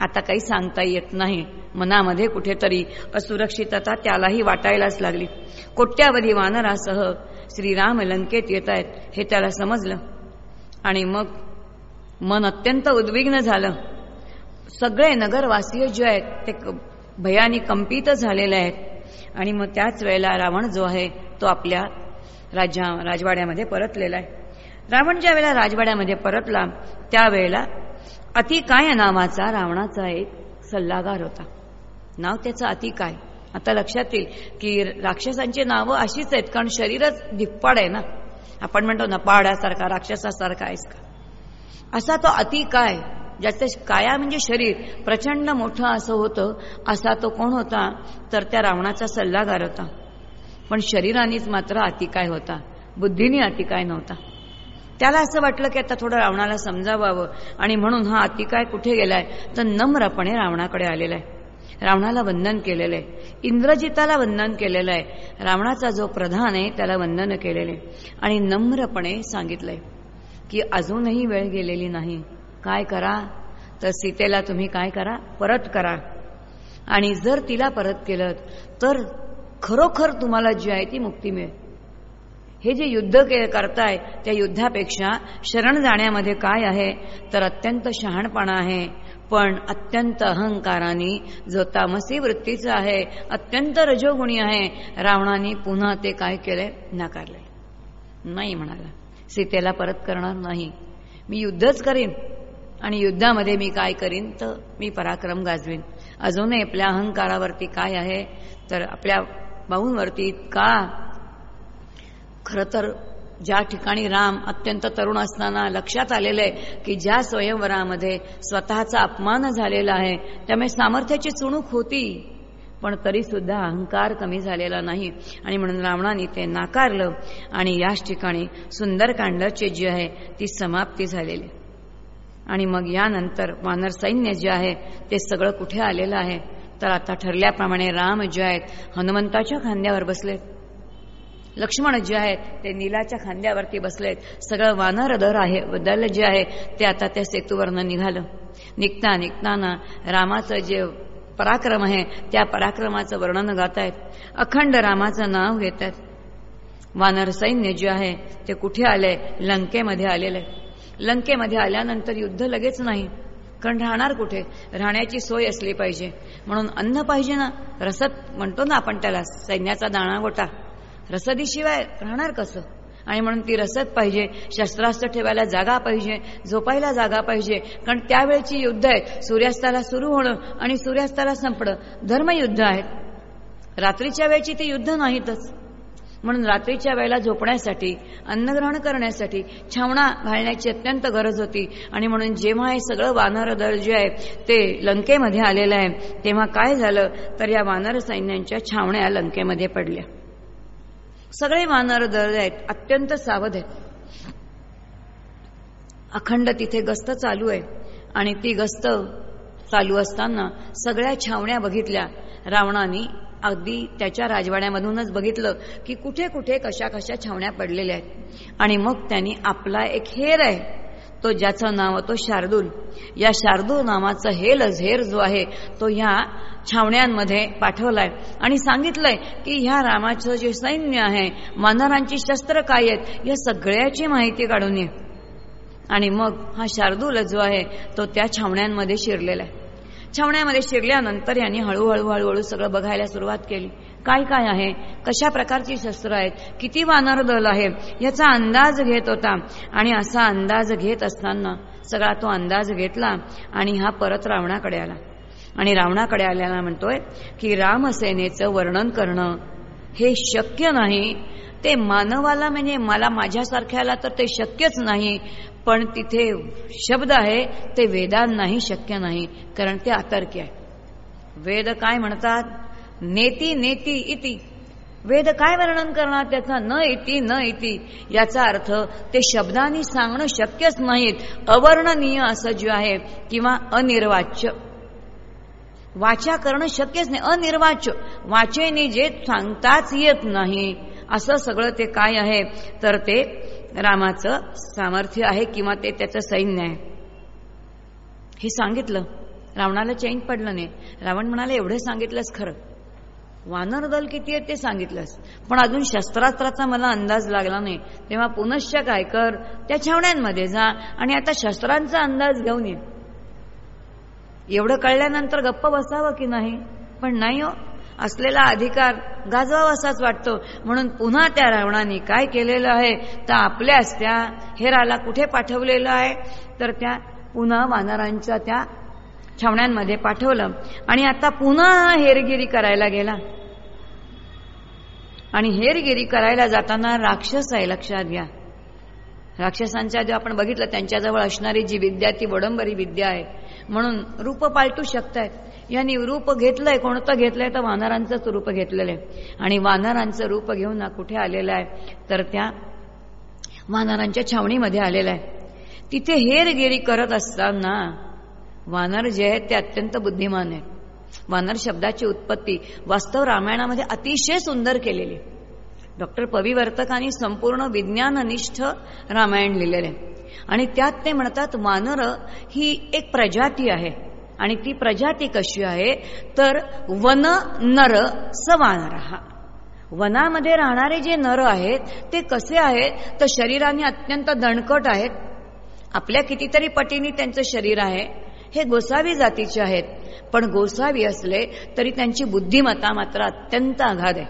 आता काही सांगता येत नाही. मनामध्ये कुठेतरी असुरक्षितता त्यालाही वाटायलाच लागली. कोट्यावधी वानरासह श्रीराम लंकेत येत आहेत हे त्याला समजलं. आणि मग मन अत्यंत उद्विग्न झालं. सगळे नगरवासीय जे आहेत ते भयानी कंपित झालेले आहेत. आणि मग त्याच वेळेला रावण जो आहे तो आपल्या राजा राजवाड्यामध्ये परतलेला आहे. रावण ज्या वेळेला राजवाड्यामध्ये परतला त्यावेळेला अति काय नावाचा रावणाचा एक सल्लागार होता. नाव त्याचं अति काय? आता लक्षात येईल की राक्षसांची नावं अशीच आहेत कारण शरीरच धिप्पाड आहे ना. आपण म्हणतो ना पहाड्यासारखा राक्षसासारखा आहेस का? असा तो अतिकाय ज्याचं काया म्हणजे शरीर. प्रचंड मोठं असं होतं असा तो कोण होता? तर त्या रावणाचा सल्लागार होता. पण शरीरानेच मात्र अतिकाय होता? बुद्धीने अतिकाय नव्हता. त्याला असं वाटलं की आता थोडं रावणाला समजावावं. आणि म्हणून हा अतिकाय कुठे गेलाय? तर नम्रपणे रावणाकडे आलेला आहे रावणाला वंदन केलेलं आहे इंद्रजिताला वंदन केलेलं आहे रावणाचा जो प्रधान आहे त्याला वंदन केलेलं आहे आणि नम्रपणे सांगितलंय की अजूनही वेळ गेलेली नाही. काय करा? तर सीतेला तुम्ही काय करा? परत करा. आणि जर तिला परत केलं तर खरोखर तुम्हाला जी आहे ती मुक्ती मिळेल. हे जे युद्ध के करताय त्या युद्धापेक्षा शरण जाण्यामध्ये काय आहे? तर अत्यंत शहाणपणा आहे. पण अत्यंत अहंकाराने जो तामसी वृत्तीचा आहे अत्यंत रजोगुणी आहे रावणाने पुन्हा ते काय केले? नाकारले. नाही म्हणाला. सीतेला परत करणार नाही. मी युद्धच करीन. आणि युद्धामध्ये मी काय करीन? तर मी पराक्रम गाजवीन. अजूनही आपल्या अहंकारावरती काय आहे? तर आपल्या भाऊंवरती इतका खरं तर ज्या ठिकाणी राम अत्यंत तरुण असताना लक्षात आलेलं आहे की ज्या स्वयंवरामध्ये स्वतःचा अपमान झालेला आहे त्यामुळे सामर्थ्याची चुणूक होती. पण तरी सुद्धा अहंकार कमी झालेला नाही. आणि म्हणून रावणाने ते नाकारलं आणि याच ठिकाणी सुंदरकांडाची जी आहे ती समाप्ती झालेली. आणि मग यानंतर वानर सैन्य जे आहे ते सगळं कुठे आलेलं आहे? तर आता ठरल्याप्रमाणे राम जे आहेत हनुमंताच्या खांद्यावर बसलेत. लक्ष्मण जे आहेत ते नीलाच्या खांद्यावरती बसलेत. सगळं वानर दर आहे दल जे आहे ते आता त्या सेतूवरनं निघालं. निघता निघताना रामाचं जे पराक्रम आहे त्या पराक्रमाचं वर्णन गात आहेत अखंड रामाचं नाव घेत आहेत वानर सैन्य जे आहे ते कुठे आले? लंकेमध्ये आलेलं. आहे लंकेमध्ये आल्यानंतर युद्ध लगेच नाही. कारण राहणार कुठे? राहण्याची सोय असली पाहिजे. म्हणून अन्न पाहिजे ना? रसद म्हणतो ना आपण त्याला सैन्याचा दाणा गोटा रसदीशिवाय राहणार कसं? आणि म्हणून ती रसद पाहिजे शस्त्रास्त्र ठेवायला जागा पाहिजे झोपायला जागा पाहिजे. कारण त्यावेळची युद्ध आहेत. सूर्यास्ताला सुरू होणं आणि सूर्यास्ताला संपणं धर्मयुद्ध आहेत. रात्रीच्या वेळची ती युद्ध नाहीतच. म्हणून रात्रीच्या वेळेला झोपण्यासाठी अन्नग्रहण करण्यासाठी छावणा घालण्याची अत्यंत गरज होती. आणि म्हणून जेव्हा हे सगळं वानर दल जे आहे ते लंकेमध्ये आलेलं आहे तेव्हा काय झालं? तर या वानर सैन्यांच्या छावण्या लंकेमध्ये पडल्या. सगळे वानर दल आहेत. अत्यंत सावध आहेत. अखंड तिथे गस्त चालू आहे. आणि ती गस्त चालू असताना सगळ्या छावण्या बघितल्या. रावणाने अगदी त्याच्या राजवाड्यामधूनच बघितलं की कुठे कुठे कशा कशा छावण्या पडलेल्या आहेत. आणि मग त्यांनी आपला एक हेर आहे. तो ज्याचं नाव तो शार्दूल. या शार्दूल नावाचं हेल झेर जो आहे तो ह्या छावण्यांमध्ये पाठवलाय. आणि सांगितलंय की ह्या रामाचं जे सैन्य आहे वानरांची शस्त्र काय आहेत या सगळ्याची माहिती काढून ये. आणि मग हा शार्दूल जो आहे तो त्या छावण्यांमध्ये शिरलेला आहे. छावण्यामध्ये शिरल्यानंतर यांनी हळूहळू हळूहळू सगळं बघायला सुरुवात केली. काय काय आहे? कशा प्रकारची शस्त्र आहेत? किती वानर दल आहे? याचा अंदाज घेत होता. आणि असा अंदाज घेत असताना सगळा तो अंदाज घेतला आणि हा परत रावणाकडे आला. आणि रावणाकडे आल्याला म्हणतोय की रामसेनेचं वर्णन करणं हे शक्य नाही. ते मानवाला म्हणजे मला माझ्यासारख्याला तर ते शक्यच नाही. पण तिथे शब्द आहे ते वेदांनाही शक्य नाही कारण ते अतर्क्य आहे. वेद काय म्हणतात? नेती नेती इति. वेद काय वर्णन करणार? त्याचा न इति न इति. याचा अर्थ ते शब्दांनी सांगणं शक्यच नाहीत. अवर्णनीय असं जे आहे किंवा अनिर्वाच्य. वाचा करणं शक्यच नाही. अनिर्वाच्य. वाचेने जे सांगताच येत नाही. असं सगळं ते काय आहे? तर ते रामाचं सामर्थ्य आहे किंवा ते त्याचं सैन्य आहे. हे सांगितलं. रावणाला चैन पडलं नाही. रावण म्हणाले एवढं सांगितलंच खरं. वानर दल किती आहे ते सांगितलंस. पण अजून शस्त्रास्त्राचा मला अंदाज लागला नाही. तेव्हा पुनश्च काय कर त्या छावण्यांमध्ये जा आणि आता शस्त्रांचा अंदाज घेऊन ये. एवढं कळल्यानंतर गप्प बसावं की नाही? पण नाही हो. असलेला अधिकार गाजवावा असाच वाटतो. म्हणून पुन्हा त्या रावणाने काय केलेलं आहे? तर आपल्याच त्या हेराला कुठे पाठवलेलं आहे? तर त्या पुन्हा वानरांच्या त्या छावण्यांमध्ये पाठवलं. आणि आता पुन्हा हेरगिरी करायला गेला. आणि हेरगिरी करायला जाताना राक्षस आहे लक्षात घ्या. राक्षसांच्या जे आपण बघितलं त्यांच्याजवळ असणारी जी विद्या ती वडंबरी विद्या आहे. म्हणून रूप पालटू शकतायत. यांनी रूप घेतलंय कोणतं घेतलंय तर वानरांचंच रूप घेतलेलं आहे. आणि वानरांचं रूप घेऊन ना कुठे आलेलं आहे? तर त्या वानरांच्या छावणीमध्ये आलेला आहे. तिथे हेरगिरी करत असताना वानर जे आहेत ते अत्यंत बुद्धिमान आहे वानर शब्दाची उत्पत्ती वास्तव रामायणामध्ये अतिशय सुंदर केलेली डॉक्टर पविवर्तकांनी संपूर्ण विज्ञाननिष्ठ रामायण लिहिलेले आणि त्यात ते म्हणतात वानर ही एक प्रजाती आहे. आणि ती प्रजाती कशी आहे? तर वन नर स वानर हा. वनामध्ये राहणारे जे नर आहेत ते कसे आहेत? तर शरीराने अत्यंत दणकट आहेत. आपल्या कितीतरी पटीने त्यांचं शरीर आहे. हे गोसावी जातीचे आहेत. पण गोसावी असले तरी त्यांची बुद्धिमत्ता मात्र अत्यंत आघात आहे.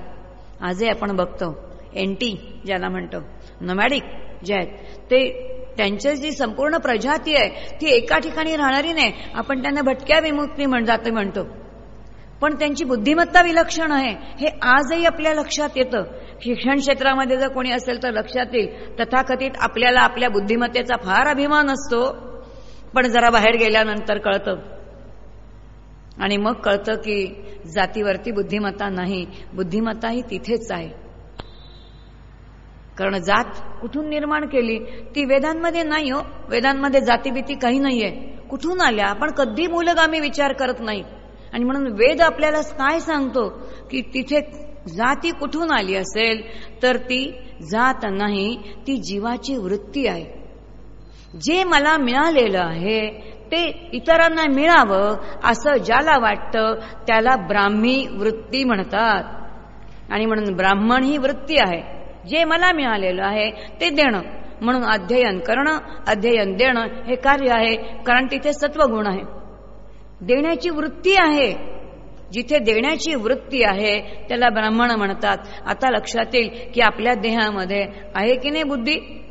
आजही आपण बघतो एंटी ज्याला म्हणतो नमॅडिक जे आहेत ते त्यांची जी संपूर्ण प्रजाती आहे ती एका ठिकाणी राहणारी नाही. आपण त्यांना भटक्या विमुक्ती म्हण जाते म्हणतो. पण त्यांची बुद्धिमत्ता विलक्षण आहे हे आजही आपल्या लक्षात येतं. शिक्षण क्षेत्रामध्ये जर कोणी असेल तर लक्षात येईल. तथाकथित आपल्याला आपल्या बुद्धिमत्तेचा फार अभिमान असतो. पण जरा बाहेर गेल्यानंतर कळतं. आणि मग कळतं की जातीवरती बुद्धिमत्ता नाही. बुद्धिमत्ता ही तिथेच आहे. कारण जात कुठून निर्माण केली? ती वेदांमध्ये नाही हो. वेदांमध्ये जातीभीती काही नाहीये. कुठून आल्या? आपण कधी मूलगामी विचार करत नाही. आणि म्हणून वेद आपल्याला काय सांगतो? की तिथे जाती कुठून आली असेल तर ती जात नाही ती जीवाची वृत्ती आहे. जे मला मिळालेलं आहे ते इतरांना मिळावं असं ज्याला वाटतं त्याला ब्राह्मी वृत्ती म्हणतात. आणि म्हणून ब्राह्मण ही वृत्ती आहे. जे मला मिळालेलं आहे ते देणं. म्हणून अध्ययन करणं अध्ययन देणं हे कार्य आहे कारण तिथे सत्वगुण आहे. देण्याची वृत्ती आहे. जिथे देण्याची वृत्ती आहे त्याला ब्राह्मण म्हणतात. आता लक्षात येईल की आपल्या देहामध्ये आहे की नाही बुद्धी?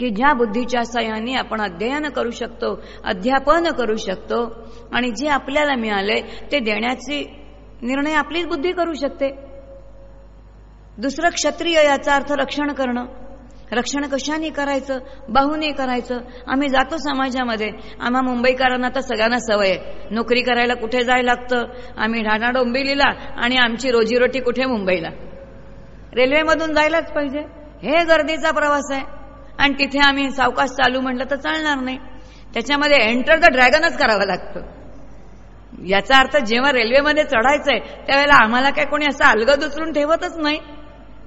की ज्या बुद्धीच्या सहाय्याने आपण अध्ययन करू शकतो अध्यापन करू शकतो आणि जे आपल्याला मिळाले ते देण्याची निर्णय आपलीच बुद्धी करू शकते. दुसरं क्षत्रिय याचा अर्थ रक्षण करणं. रक्षण कशाने करायचं? बाहूने करायचं. आम्ही जातो समाजामध्ये. आम्हा मुंबईकरांना तर सगळ्यांना सवय आहे. नोकरी करायला कुठे जायला लागतं? आम्ही ढाणा डोंबिलीला आणि आमची रोजीरोटी कुठे मुंबईला? रेल्वेमधून जायलाच पाहिजे. हे गर्दीचा प्रवास आहे. आणि तिथे आम्ही सावकाश चालू म्हटलं तर चालणार नाही. त्याच्यामध्ये एंटर द ड्रॅगनच करावं लागतं. याचा अर्थ जेव्हा रेल्वेमध्ये चढायचंय त्यावेळेला आम्हाला काय कोणी असं अलगद उचलून ठेवतच नाही.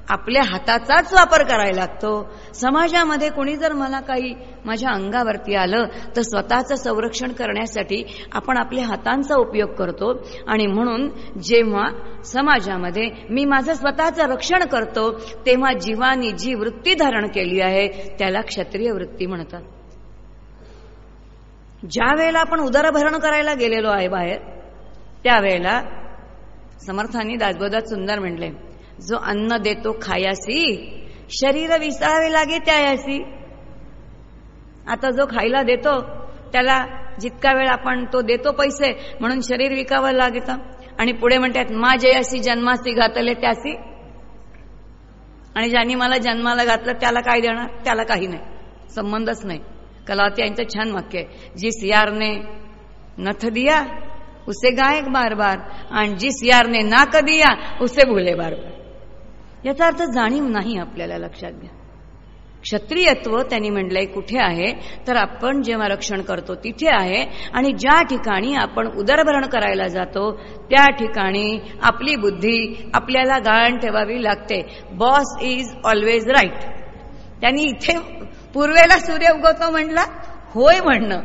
आपल्या हाताचाच वापर करायला लागतो. समाजामध्ये कोणी जर मला काही माझ्या अंगावरती आलं तर स्वतःचं संरक्षण करण्यासाठी आपण आपल्या हातांचा उपयोग करतो. आणि म्हणून जेव्हा समाजामध्ये मी माझं स्वतःचं रक्षण करतो तेव्हा जीवानी जी वृत्ती धारण केली आहे त्याला क्षत्रिय वृत्ती म्हणतात. ज्या वेळेला आपण उदरभरण करायला गेलेलो आहे बाहेर त्यावेळेला समर्थांनी दासबोधात सुंदर म्हणले जो अन्न देतो खायासी शरीर विसावे लागे त्यायासी. आता जो खायला देतो त्याला जितका वेळ आपण तो देतो पैसे म्हणून शरीर विकावं लागतं. आणि पुढे म्हणतात मा जयासी जन्मासी घातले त्यासी. आणि ज्यांनी मला जन्माला घातलं त्याला काय देणार? त्याला काही नाही. संबंधच नाही. कलावती यांचं छान वाक्य आहे. जी सियारने नथ दिया उसे गायक बार बार. आणि जी सियारने नाक दिया उसे भुले बार बार. याचा अर्थ जाणीव नाही आपल्याला लक्षात घ्या. क्षत्रियत्व त्यांनी म्हटलंय कुठे आहे? तर आपण जेव्हा रक्षण करतो तिथे आहे. आणि ज्या ठिकाणी आपण उदरभरण करायला जातो त्या ठिकाणी आपली बुद्धी आपल्याला गाळण ठेवावी लागते. Boss is always right. त्यांनी इथे पूर्वेला सूर्य उगवतो म्हणला होय म्हणणं.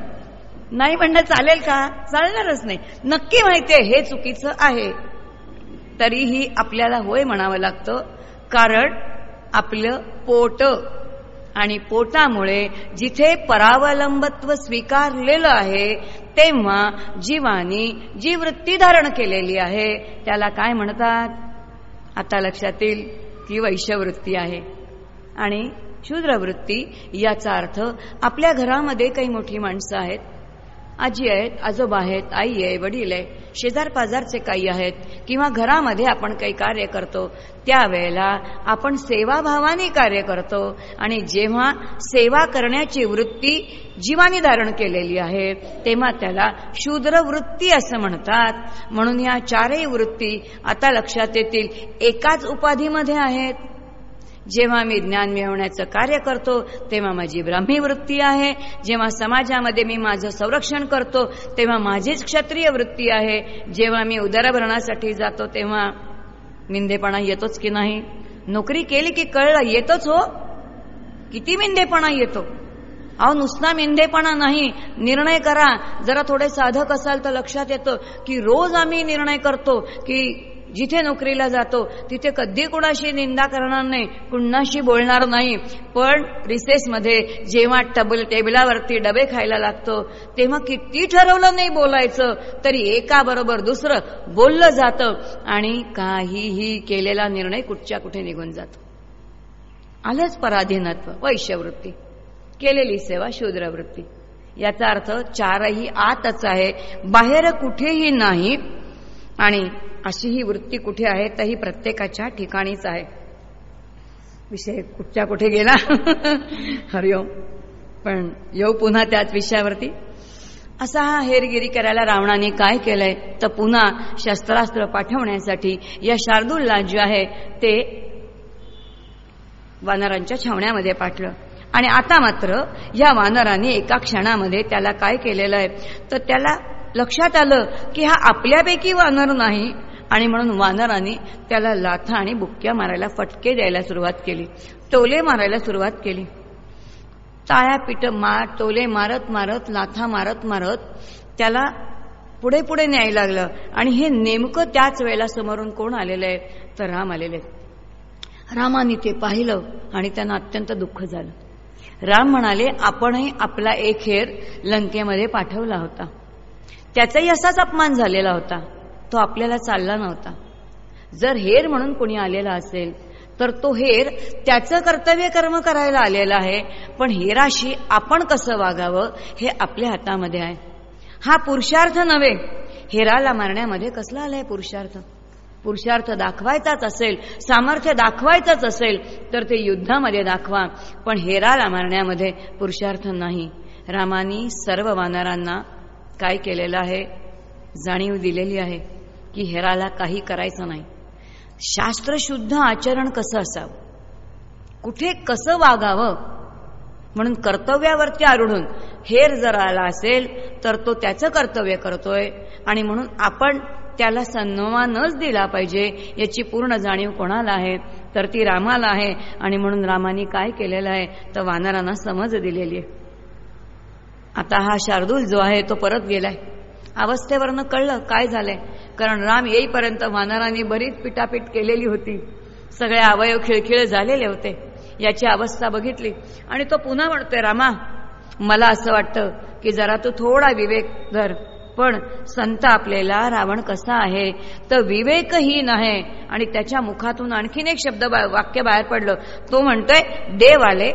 नाही म्हणणं चालेल का? चालणारच नाही. नक्की माहितीये हे चुकीचं आहे. तरीही आपल्याला होय म्हणावं लागतं. कारण आपलं पोट आणि पोटामुळे जिथे परावलंबत्व स्वीकारलेलं आहे तेव्हा जीवानी जी वृत्ती धारण केलेली आहे त्याला काय म्हणतात? आता लक्षात येईल ती वैश्यवृत्ती आहे. आणि शूद्रवृत्ती याचा अर्थ आपल्या घरामध्ये काही मोठी माणसं आहेत. आजी आहेत आजोबा आहेत आई आहे वडील आहे शेजार पाजारचे काही आहेत किंवा घरामध्ये आपण काही कार्य करतो त्यावेळेला आपण सेवाभावाने कार्य करतो. आणि जेव्हा सेवा करण्याची वृत्ती जीवानी धारण केलेली आहे तेव्हा त्याला शूद्र वृत्ती असं म्हणतात. म्हणून या चारही वृत्ती आता लक्षात येतील एकाच उपाधीमध्ये आहेत. जेव्हा मी ज्ञान मिळवण्याचं कार्य करतो तेव्हा माझी ब्राह्मी वृत्ती आहे. जेव्हा समाजामध्ये मी माझं संरक्षण करतो तेव्हा माझीच क्षत्रिय वृत्ती आहे. जेव्हा मी उदरभरणासाठी जातो तेव्हा मिंदेपणा येतोच की नाही? नोकरी केली की कळलं येतोच हो. किती मिंदेपणा येतो? अहो नुसता मिंदेपणा नाही. निर्णय करा. जरा थोडे साधक असाल तर लक्षात येतं की रोज आम्ही निर्णय करतो की जिथे नोकरीला जातो तिथे कधी कुणाशी निंदा करणार नाही कुणाशी बोलणार नाही. पण रिसेसमध्ये जेव्हा टबल टेबलावरती डबे खायला लागतो तेव्हा किती ठरवलं नाही बोलायचं तरी एकाबरोबर दुसरं बोललं जातं आणि काहीही केलेला निर्णय कुठच्या कुठे निघून जातो. आलंच पराधीनत्व वैश्यवृत्ती केलेली सेवा शूद्रवृत्ती. याचा अर्थ चारही आतच आहे बाहेर कुठेही नाही आणि अशी ही वृत्ती कुठे आहे तर ही प्रत्येकाच्या ठिकाणीच आहे. विषय कुठच्या कुठे गेला? हरिओम. पण येऊ पुन्हा त्याच विषयावरती. असा हा हेरगिरी करायला रावणाने काय केलंय? तर पुन्हा शस्त्रास्त्र पाठवण्यासाठी या शार्दूलला जे आहे ते वानरांच्या छावण्यामध्ये पाठलं. आणि आता मात्र या वानरांनी एका क्षणामध्ये त्याला काय केलेलं आहे? तर त्याला लक्षात आलं की हा आपल्यापैकी वानर नाही आणि म्हणून वानराने त्याला लाथा आणि बुक्क्या मारायला फटके द्यायला सुरुवात केली. टोले मारायला सुरुवात केली. टाळ्या पिट मार टोले मारत मारत लाथा मारत मारत त्याला पुढे पुढे न्यायला लागलं. आणि हे नेमकं त्याच वेळेला समोरून कोण आलेलं आहे? तर राम आलेले आहेत. रामाने ते पाहिलं आणि त्यांना अत्यंत दुःख झालं. राम म्हणाले आपणही आपला एक हेर लंकेमध्ये पाठवला होता. त्याचाही असाच अपमान झालेला होता. तो आपल्याला चालला नव्हता. जर हेर म्हणून कोणी आलेला असेल तर तो हेर त्याचं कर्तव्य कर्म करायला आलेला आहे पण हेराशी आपण कसं वागावं हे आपल्या हातामध्ये आहे. हा पुरुषार्थ नव्हे. हेराला मारण्यामध्ये कसला आलाय पुरुषार्थ? पुरुषार्थ दाखवायचाच असेल सामर्थ्य दाखवायचंच असेल तर ते युद्धामध्ये दाखवा. पण हेराला मारण्यामध्ये पुरुषार्थ नाही. रामानी सर्व वानरांना काय केलेलं आहे? जाणीव दिलेली आहे. की हेराला काही करायचं नाही. शास्त्रशुद्ध आचरण कसं असावं? कुठे कसं वागावं? म्हणून कर्तव्यावरती आरुढून हेर जर आला असेल तर तो त्याचं कर्तव्य करतोय. आणि म्हणून आपण त्याला सन्मानच दिला पाहिजे याची पूर्ण जाणीव कोणाला आहे? तर ती रामाला आहे. आणि म्हणून रामाने काय केलेलं आहे? तर वानरांना समज दिलेली आहे. आता हा शार्दूल जो आहे तो परत गेलाय. अवस्थेवरनं कळलं काय झालंय. कारण राम येईपर्यंत वानरांनी बरीच पिटापीट केलेली होती. सगळे अवयव खिळखिळ झालेले होते. याची अवस्था बघितली. आणि तो पुन्हा म्हणतोय रामा मला असं वाटतं की जरा तू थोडा विवेक धर. पण संत आपलेला रावण कसा आहे? तर विवेकहीन आहे. आणि त्याच्या मुखातून आणखीन एक शब्द बा वाक्य बाहेर पडलं. तो म्हणतोय देव आले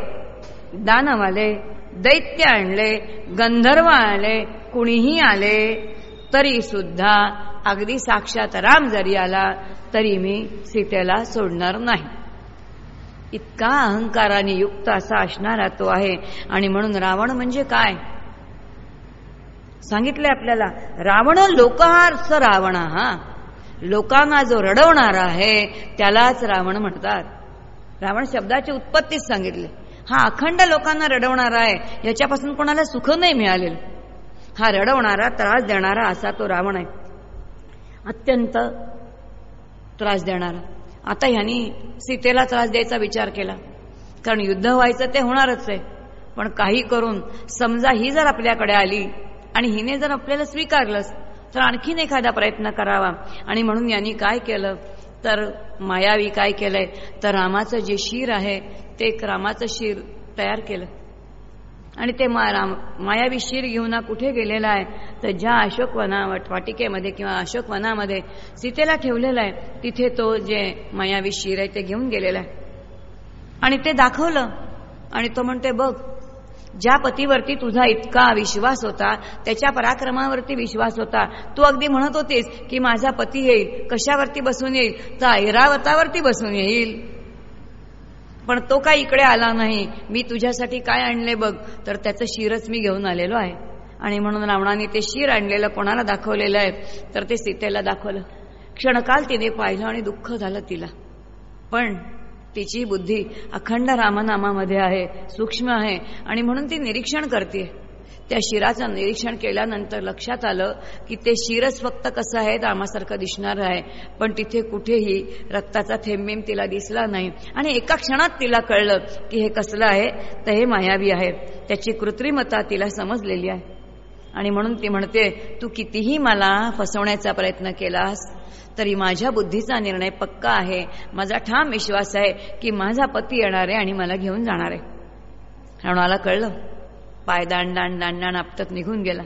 दानव आले दैत्य आणले गंधर्व आले कुणीही आले तरी सुद्धा अगदी साक्षात राम जरी आला तरी मी सीतेला सोडणार नाही. इतका अहंकाराने युक्त असा असणारा तो आहे. आणि म्हणून रावण म्हणजे काय? सांगितले आपल्याला रावण लोकहारच रावण हा. लोकांना जो रडवणारा आहे त्यालाच रावण म्हणतात. रावण शब्दाची उत्पत्तीच सांगितली. हा अखंड लोकांना रडवणारा आहे याच्यापासून कोणाला सुख नाही मिळालेलं. हा रडवणारा त्रास देणारा असा तो रावण आहे. अत्यंत त्रास देणारा. आता ह्यांनी सीतेला त्रास द्यायचा विचार केला. कारण युद्ध व्हायचं ते होणारच आहे. पण काही करून समजा ही जर आपल्याकडे आली आणि हिने जर आपल्याला स्वीकारलंच तर आणखीन एखादा प्रयत्न करावा. आणि म्हणून यांनी काय केलं? तर मायावी काय केलंय? तर रामाचं जे शिर आहे ते एक रामाचं शिर तयार केलं. आणि ते मा राम मायावी शिर घेऊन कुठे गेलेला आहे? तर ज्या अशोकवना वाटिकेमध्ये किंवा अशोकवनामध्ये सीतेला ठेवलेला आहे तिथे तो जे मायावी शिर आहे ते घेऊन गेलेला आहे. आणि ते दाखवलं. आणि तो म्हणते बघ ज्या पतीवरती तुझा इतका विश्वास होता त्याच्या पराक्रमावरती विश्वास होता. तू अगदी म्हणत होतीस की माझा पती येईल कशावरती बसून येईल? तर ऐरावतावरती बसून येईल. पण तो काय इकडे आला नाही. मी तुझ्यासाठी काय आणले बघ. तर त्याचं शिरच मी घेऊन आलेलो आहे. आणि म्हणून रावणाने ते शिर आणलेलं कोणाला दाखवलेलं आहे? तर ते सीतेला दाखवलं. क्षणकाल तिने पाहिलं आणि दुःख झालं तिला. पण तिची बुद्धी अखंड रामनामामध्ये आहे सूक्ष्म आहे आणि म्हणून ती निरीक्षण करते त्या शिराचं निरीक्षण केल्यानंतर लक्षात आलं की ते शिरच फक्त कसं आहे रामासारखं दिसणार आहे. पण तिथे कुठेही रक्ताचा थेंबेम तिला दिसला नाही. आणि एका क्षणात तिला कळलं की हे कसलं आहे तर हे मायावी आहे. त्याची कृत्रिमता तिला समजलेली आहे. आणि म्हणून ती म्हणते तू कितीही मला फसवण्याचा प्रयत्न केलास तरी माझ्या बुद्धीचा निर्णय पक्का आहे. माझा ठाम विश्वास आहे की माझा पती येणार आहे आणि मला घेऊन जाणार आहे. रावणाला कळलं. पाय दांड दांड दांड आपटत निघून गेला.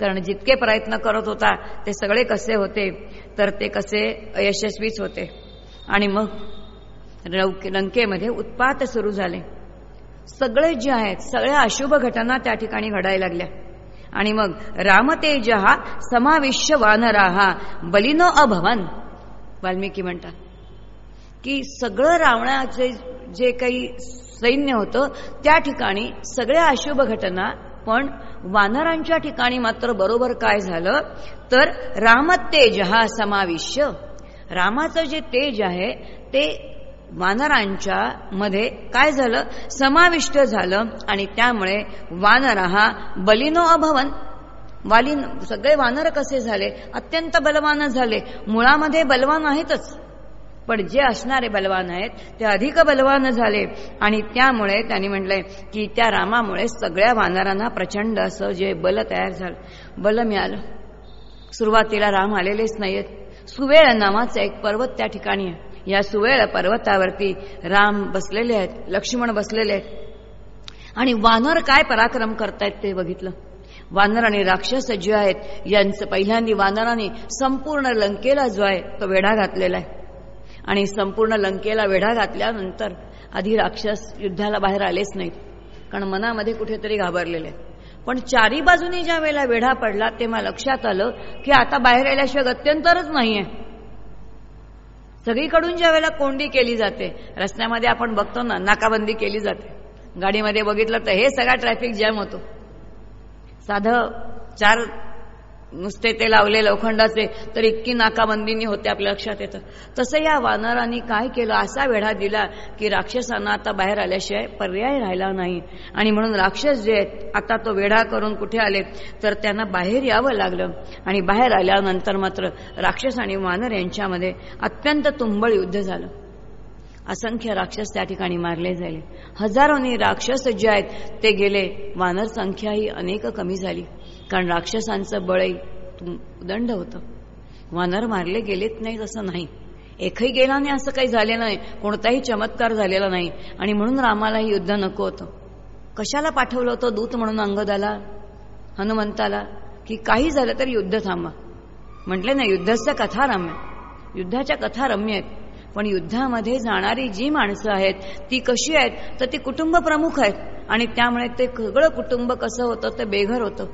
कारण जितके प्रयत्न करत होता ते सगळे कसे होते तर ते कसे अयशस्वीच होते. आणि मग लंकेमध्ये उत्पात सुरू झाले. सगळे जे आहेत सगळ्या अशुभ घटना त्या ठिकाणी घडायला लागल्या. आणि मग रामतेजहा समाविश्य वानराहा बलिनो अभवन. वाल्मिकी म्हणतात की सगळं रावणाचे जे काही सैन्य होतं त्या ठिकाणी सगळ्या अशुभ घटना पण वानरांच्या ठिकाणी मात्र बरोबर काय झालं? तर रामतेज हा समाविष्य रामाचं जे तेज आहे ते वानरांच्या मध्ये काय झालं? समाविष्ट झालं आणि त्यामुळे वानर हा बलिनो अभवन. वालीन सगळे वानर कसे झाले? अत्यंत बलवान झाले. मुळामध्ये बलवान आहेतच पण जे असणारे बलवान आहेत ते अधिक बलवान झाले. आणि त्यामुळे त्यांनी म्हटलंय की त्या रामामुळे सगळ्या वानरांना प्रचंड असं जे बल तयार झालं. बल मिळालं. सुरुवातीला राम आलेलेच नाहीयेत. सुवेळ नावाचं एक पर्वत त्या ठिकाणी आहे. या सुवेळ पर्वतावरती राम बसलेले आहेत लक्ष्मण बसलेले आहेत. आणि वानर काय पराक्रम करतायत ते बघितलं. वानर आणि राक्षस जे आहेत यांचं पहिल्यांदा वानराने संपूर्ण लंकेला जो आहे तो वेढा घातलेला आहे. आणि संपूर्ण लंकेला वेढा घातल्यानंतर आधी राक्षस युद्धाला बाहेर आलेच नाहीत. कारण मनामध्ये कुठेतरी घाबरलेले पण चारी बाजूनी ज्या वेळेला वेढा पडला तेव्हा लक्षात आलं की आता बाहेर आल्याशिवाय गत्यंतरच नाहीये. सगळीकडून ज्या वेळेला कोंडी केली जाते रस्त्यामध्ये आपण बघतो ना नाकाबंदी केली जाते. गाडीमध्ये बघितलं तर हे सगळा ट्रॅफिक जॅम होतो. साधं चार नुसते ते लावले लोखंडाचे तर इतकी नाकाबंदीनी होते आपल्या लक्षात येतं. तसं या वानरांनी काय केलं असा वेढा दिला की राक्षसांना आता बाहेर आल्याशिवाय पर्याय राहिला नाही. आणि म्हणून राक्षस जे आहेत आता तो वेढा करून कुठे आले तर त्यांना बाहेर यावं लागलं. आणि बाहेर आल्यानंतर मात्र राक्षस आणि वानर यांच्यामध्ये अत्यंत तुंबळ युद्ध झालं. असंख्य राक्षस त्या ठिकाणी मारले झाले हजारोनी राक्षस जे आहेत ते गेले. वानर संख्या ही अनेक कमी झाली. कारण राक्षसांचं बळही दंड होतं. वानर मारले गेलेत नाही तसं नाही. एकही गेला नाही असं काही झालेलं नाही. कोणताही चमत्कार झालेला नाही. आणि म्हणून रामाला हे युद्ध नको होतं. कशाला पाठवलं होतं दूत म्हणून अंगदाला हनुमंताला की काही झालं तरी युद्ध थांबा. म्हटले ना युद्धाच्या कथा रम्य. युद्धाच्या कथा रम्य आहेत. पण युद्धामध्ये जाणारी जी माणसं आहेत ती कशी आहेत तर ती कुटुंब प्रमुख आहेत. आणि त्यामुळे ते सगळं कुटुंब कसं होतं ते बेघर होतं.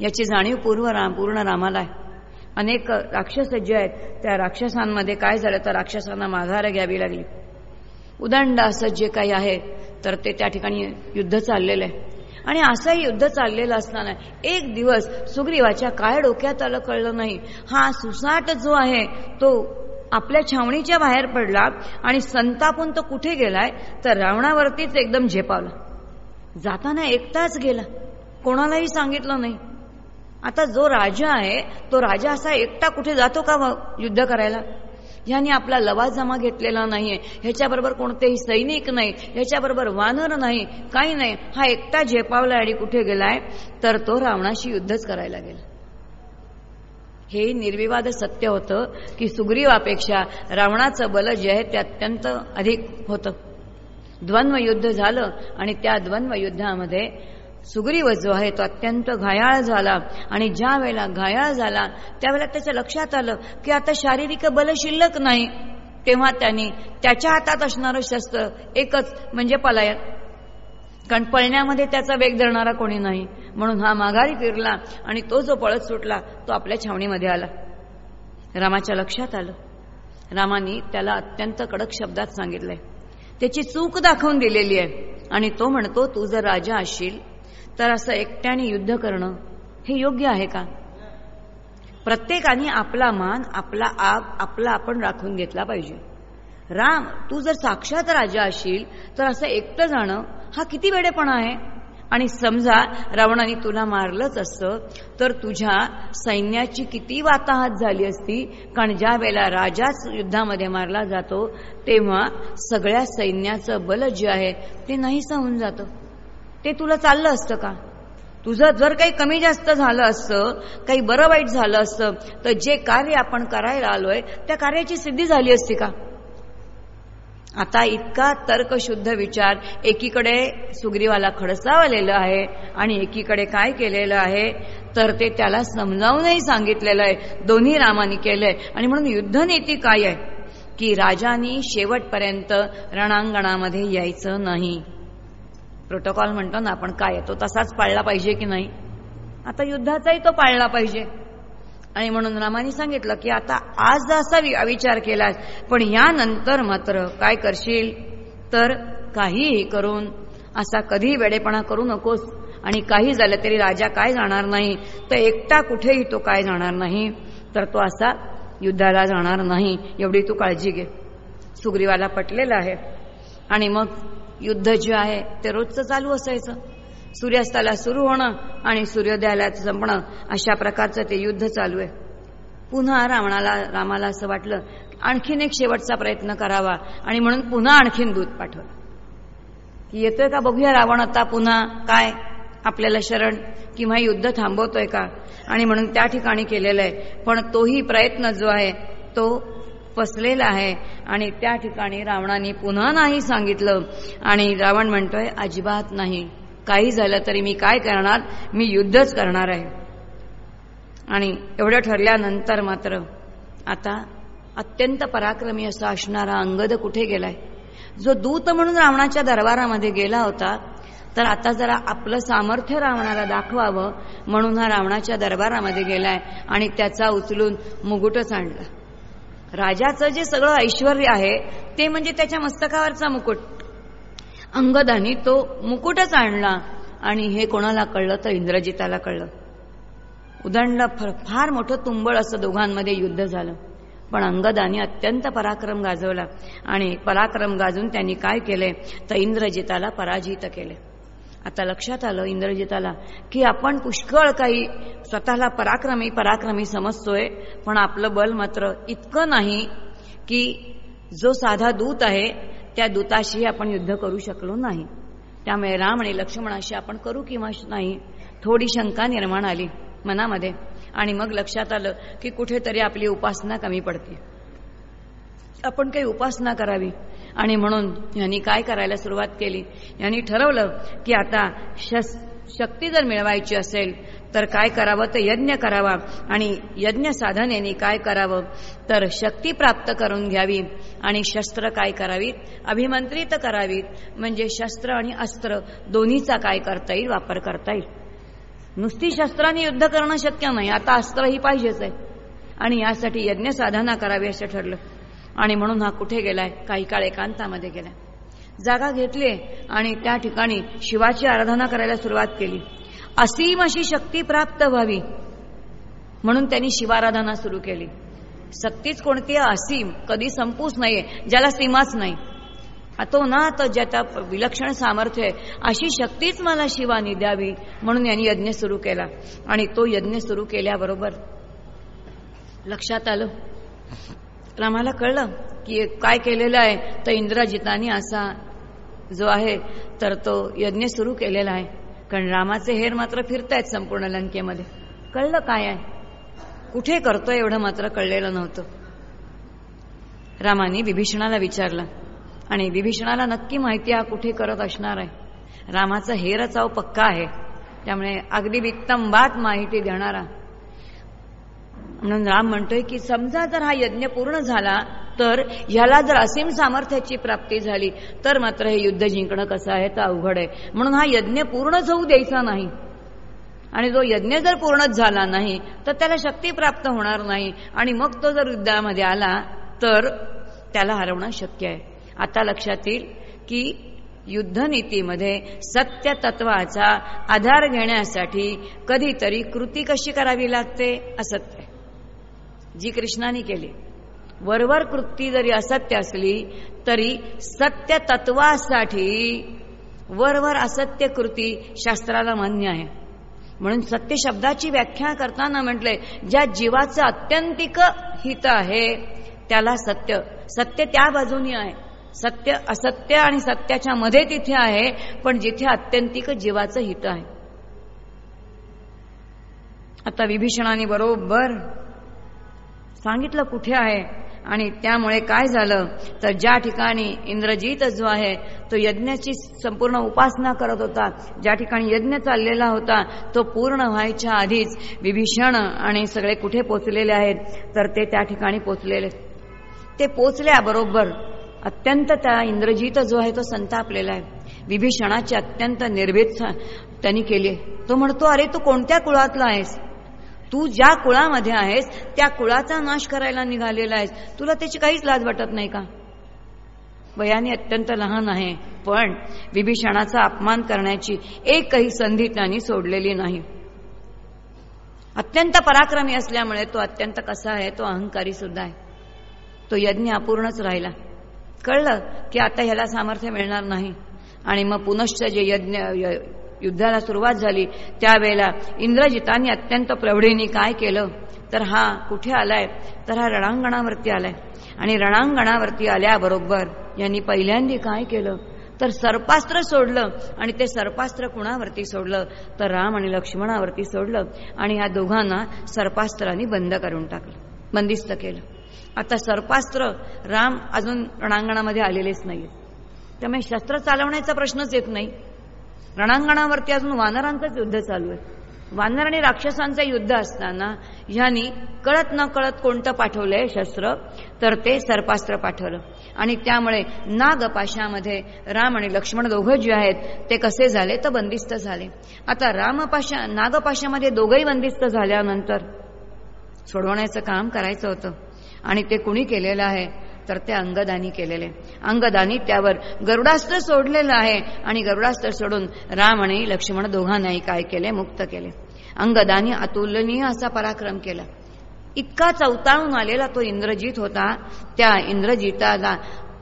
याची जाणीव पूर्व राम पूर्ण रामाला आहे. अनेक राक्षस जे आहेत. त्या राक्षसांमध्ये काय झालं तर राक्षसांना माघार घ्यावी लागली. उदंड असं जे काही आहे तर ते त्या ठिकाणी युद्ध चाललेलं आहे. आणि असंही युद्ध चाललेलं असताना एक दिवस सुग्रीवाच्या काय डोक्यात आलं कळलं नाही. हा सुसाट जो आहे तो आपल्या छावणीच्या बाहेर पडला आणि संतापून तो कुठे गेलाय तर रावणावरतीच एकदम झेपावला. जाताना एकटाच गेला. कोणालाही सांगितलं नाही. आता जो राजा आहे तो राजा असा एकटा कुठे जातो का युद्ध करायला? ह्याने आपला लवाजमा घेतलेला नाहीये. ह्याच्याबरोबर कोणतेही सैनिक नाही. ह्याच्याबरोबर वानर नाही. काही नाही. हा एकटा झेपावला आणि कुठे गेलाय? तर तो रावणाशी युद्धच करायला गेला. हे निर्विवाद सत्य होतं की सुग्रीवापेक्षा रावणाचं बल जे आहे ते अत्यंत अधिक होतं. द्वंद्व युद्ध झालं आणि त्या द्वंद्व युद्धामध्ये सुग्रीव जो आहे तो अत्यंत घायाळ झाला आणि ज्या वेळेला घायाळ झाला त्यावेळेला त्याच्या लक्षात आलं की आता शारीरिक बल शिल्लक नाही तेव्हा त्यांनी त्याच्या हातात असणारं शस्त्र एकच म्हणजे पलायन. कारण पळण्यामध्ये त्याचा वेग धरणारा कोणी नाही. म्हणून हा माघारी फिरला आणि तो जो पळत सुटला तो आपल्या छावणीमध्ये आला. रामाच्या लक्षात आलं. रामानी त्याला अत्यंत कडक शब्दात सांगितलंय. त्याची चूक दाखवून दिलेली आहे. आणि तो म्हणतो तू जर राजा असशील तर असं एकट्याने युद्ध करणं हे योग्य आहे का? प्रत्येकाने आपला मान आपला आग आपला आपण राखून घेतला पाहिजे. राम तू जर साक्षात राजा असशील तर असं एकटं जाणं हा किती वेडेपणा आहे? आणि समजा रावणाने तुला मारलंच असतं तर तुझ्या सैन्याची किती वाताहत झाली असती? कारण ज्या वेळेला राजाच युद्धामध्ये मारला जातो तेव्हा सगळ्या सैन्याचं बल जे आहे ते नाहीसं होऊन जातं. ते तुला चाललं असतं का? तुझं जर काही कमी जास्त झालं असतं काही बरं वाईट झालं असतं तर जे कार्य आपण करायला आलोय त्या कार्याची सिद्धी झाली असती का? आता इतका तर्कशुद्ध विचार एकीकडे सुग्रीवाला खडसावलेलं आहे आणि एकीकडे काय केलेलं आहे तर ते त्याला समजावूनही सांगितलेलं आहे. दोन्ही रामाने केलंय. आणि म्हणून युद्धनीती काय आहे? की राजानी शेवटपर्यंत रणांगणामध्ये यायचं नाही. प्रोटोकॉल म्हणतो ना आपण काय तो तसाच पाळला पाहिजे की नाही? आता युद्धाचाही तो पाळला पाहिजे. आणि म्हणून रामाने सांगितलं की आता आज असा विचार केलास. पण यानंतर मात्र काय करशील? तर काहीही करून असा कधी वेडेपणा करू नकोस. आणि काही झालं तरी राजा काय जाणार नाही? तर एकटा कुठेही तो काय जाणार नाही? तर तो असा युद्धाला जाणार नाही. एवढी तू काळजी घे. सुग्रीवाला पटलेला आहे. आणि मग युद्ध जे आहे ते रोजचं चालू असायचं. सूर्यास्ताला सुरू होणं आणि सूर्योदयाला संपणं अशा प्रकारचं ते युद्ध चालू आहे. पुन्हा रावणाला रामाला असं वाटलं आणखीन एक शेवटचा प्रयत्न करावा आणि म्हणून पुन्हा आणखीन दूध पाठवलं. की येतोय का बघूया रावण आता पुन्हा काय? आपल्याला शरण किंवा युद्ध थांबवतोय का? आणि म्हणून त्या ठिकाणी केलेलं आहे. पण तोही प्रयत्न जो आहे तो फसलेला आहे. आणि त्या ठिकाणी रावणाने पुन्हा नाही सांगितलं. आणि रावण म्हणतोय अजिबात नाही. काही झालं तरी मी काय करणार? मी युद्धच करणार आहे. आणि एवढं ठरल्यानंतर मात्र आता अत्यंत पराक्रमी असा असणारा अंगद कुठे गेलाय? जो दूत म्हणून रावणाच्या दरबारामध्ये गेला होता तर आता जरा आपलं सामर्थ्य रावणाला दाखवावं म्हणून हा रावणाच्या दरबारामध्ये गेलाय आणि त्याचा उचलून मुकुटच आणला. राजाचं जे सगळं ऐश्वर आहे ते म्हणजे त्याच्या मस्तकावरचा मुकुट. अंगदानी तो मुकुटच आणला आणि हे कोणाला कळलं तर इंद्रजिताला कळलं. उदंड फार मोठं तुंबळ असं दोघांमध्ये युद्ध झालं. पण अंगदानी अत्यंत पराक्रम गाजवला आणि पराक्रम गाजून त्यांनी काय केले तर इंद्रजिताला पराजित केले. आता लक्षात आलं इंद्रजिताला की आपण पुष्कळ काही स्वतःला पराक्रमी पराक्रमी समजतोय पण आपलं बल मात्र इतकं नाही की जो साधा दूत आहे त्या दूताशी आपण युद्ध करू शकलो नाही. त्यामुळे राम आणि लक्ष्मणाशी आपण करू किंवा नाही थोडी शंका निर्माण आली मनामध्ये. आणि मग लक्षात आलं की कुठेतरी आपली उपासना कमी पडते. आपण काही उपासना करावी. आणि म्हणून यांनी काय करायला सुरुवात केली? यांनी ठरवलं की आता शस शक्ती जर मिळवायची असेल तर काय करावं? तर यज्ञ करावा. आणि यज्ञ साधनेने काय करावं? तर शक्ती प्राप्त करून घ्यावी. आणि शस्त्र काय करावीत? अभिमंत्रित करावीत. म्हणजे शस्त्र आणि अस्त्र दोन्हीचा काय करता येईल? वापर करता येईल. नुसती शस्त्राने युद्ध करणं शक्य नाही. आता अस्त्रही पाहिजेच आहे. आणि यासाठी यज्ञ साधना करावी असं ठरलं. आणि म्हणून हा कुठे गेलाय? काही काळ एकांतामध्ये गेलाय. जागा घेतली आणि त्या ठिकाणी शिवाची आराधना करायला सुरुवात केली. असीम अशी शक्ती प्राप्त व्हावी. म्हणून त्यांनी शिवाराधना सुरू केली. शक्तीच कोणती? असीम. कधी संपूच नाहीये. ज्याला सीमाच नाही. तो ना तर ज्याचा विलक्षण सामर्थ्य आहे. अशी शक्तीच मला शिवानी द्यावी म्हणून यांनी यज्ञ सुरू केला. आणि तो यज्ञ सुरू केल्याबरोबर लक्षात आलं. रामाला कळलं की काय केलेलं आहे. तर इंद्रजितानी असा जो आहे तर तो यज्ञ सुरू केलेला आहे. कारण रामाचे हेर मात्र फिरतायत संपूर्ण लंकेमध्ये. कळलं काय आहे? कुठे करतोय एवढं मात्र कळलेलं नव्हतं. रामाने विभीषणाला विचारलं. आणि विभीषणाला नक्की माहिती हा कुठे करत असणार आहे? रामाचा हेरचाव पक्का आहे. त्यामुळे अगदी वित्तंबात माहिती देणारा. म्हणून राम म्हणतोय की समजा जर हा यज्ञ पूर्ण झाला तर ह्याला जर असीम सामर्थ्याची प्राप्ती झाली तर मात्र हे युद्ध जिंकणं कसं आहे तर अवघड आहे. म्हणून हा यज्ञ पूर्णच होऊ द्यायचा नाही. आणि जो यज्ञ जर पूर्णच झाला नाही तर त्याला शक्ती प्राप्त होणार नाही. आणि मग तो जर युद्धामध्ये आला तर त्याला हरवणं शक्य आहे. आता लक्षात येईल की युद्धनीतीमध्ये सत्य तत्वाचा आधार घेण्यासाठी कधीतरी कृती कशी करावी लागते? असत्य जी कृष्णाने केली. वरवर कृती जरी असत्य असली तरी सत्य तत्वासाठी वरवर असत्य कृती शास्त्राला मान्य आहे. म्हणून सत्य शब्दाची व्याख्या करताना म्हटले ज्या जीवाचं अत्यंतिक हित आहे त्याला सत्य सत्य त्या बाजूनी आहे. सत्य असत्य आणि सत्याच्या मध्ये तिथे आहे पण जिथे अत्यंतिक जीवाचं हित आहे. आता विभीषणाने बरोबर सांगितलं कुठे आहे? आणि त्यामुळे काय झालं? तर ज्या ठिकाणी इंद्रजीत जो आहे तो यज्ञाची संपूर्ण उपासना करत होता. ज्या ठिकाणी यज्ञ चाललेला होता तो पूर्ण व्हायच्या आधीच विभीषण आणि सगळे कुठे पोचलेले आहेत? तर ते त्या ठिकाणी पोचलेले. ते पोचल्याबरोबर अत्यंत त्या इंद्रजीत जो आहे तो संतापलेला आहे. विभीषणाची अत्यंत निर्भीत त्यांनी केली तो म्हणतो अरे तू कोणत्या कुळातला आहेस? तू ज्या कुळामध्ये आहेस त्या कुळाचा नाश करायला निघालेला आहेस. तुला त्याची काहीच लाज वाटत नाही का? वयाने अत्यंत लहान आहे पण विभीषणाचा अपमान करण्याची एकही संधी त्यांनी सोडलेली नाही. अत्यंत पराक्रमी असल्यामुळे तो अत्यंत कसा आहे तो अहंकारी सुद्धा आहे. तो यज्ञ अपूर्णच राहिला. कळलं की आता ह्याला सामर्थ्य मिळणार नाही. आणि मग पुनश्च जे यज्ञ युद्धाला सुरुवात झाली. त्यावेळेला इंद्रजितांनी अत्यंत प्रौढीने काय केलं? तर हा कुठे आलाय? तर हा रणांगणावरती आलाय. आणि रणांगणावरती आल्याबरोबर यांनी पहिल्यांदी काय केलं? तर सर्पास्त्र सोडलं. आणि ते सर्पास्त्र कुणावरती सोडलं? तर राम आणि लक्ष्मणावरती सोडलं. आणि ह्या दोघांना सर्पास्त्रांनी बंद करून टाकलं. बंदिस्त केलं. आता सर्पास्त्र राम अजून रणांगणामध्ये आलेलेच नाही त्यामुळे शस्त्र चालवण्याचा प्रश्नच येत नाही. रणांगणावरती अजून वानरांचंच युद्ध चालू आहे. वानर आणि राक्षसांचं युद्ध असताना ह्यांनी कळत न कळत कोणतं पाठवलंय शस्त्र? तर ते सर्पास्त्र पाठवलं. आणि त्यामुळे नागपाशामध्ये राम आणि लक्ष्मण दोघं जे आहेत ते कसे झाले? तर बंदिस्त झाले. आता रामपाशा नागपाशामध्ये दोघंही बंदिस्त झाल्यानंतर सोडवण्याचं काम करायचं होतं. आणि ते कुणी केलेलं आहे? तर ते अंगदानी केलेले. अंगदानी त्यावर गरुडास्त्र सोडलेलं आहे आणि गरुडास्त्र सोडून राम आणि लक्ष्मण दोघांनाही काय केले? मुक्त केले. अंगदानी अतुलनीय असा पराक्रम केला. इतका चौताळून आलेला तो इंद्रजीत होता. त्या इंद्रजिताला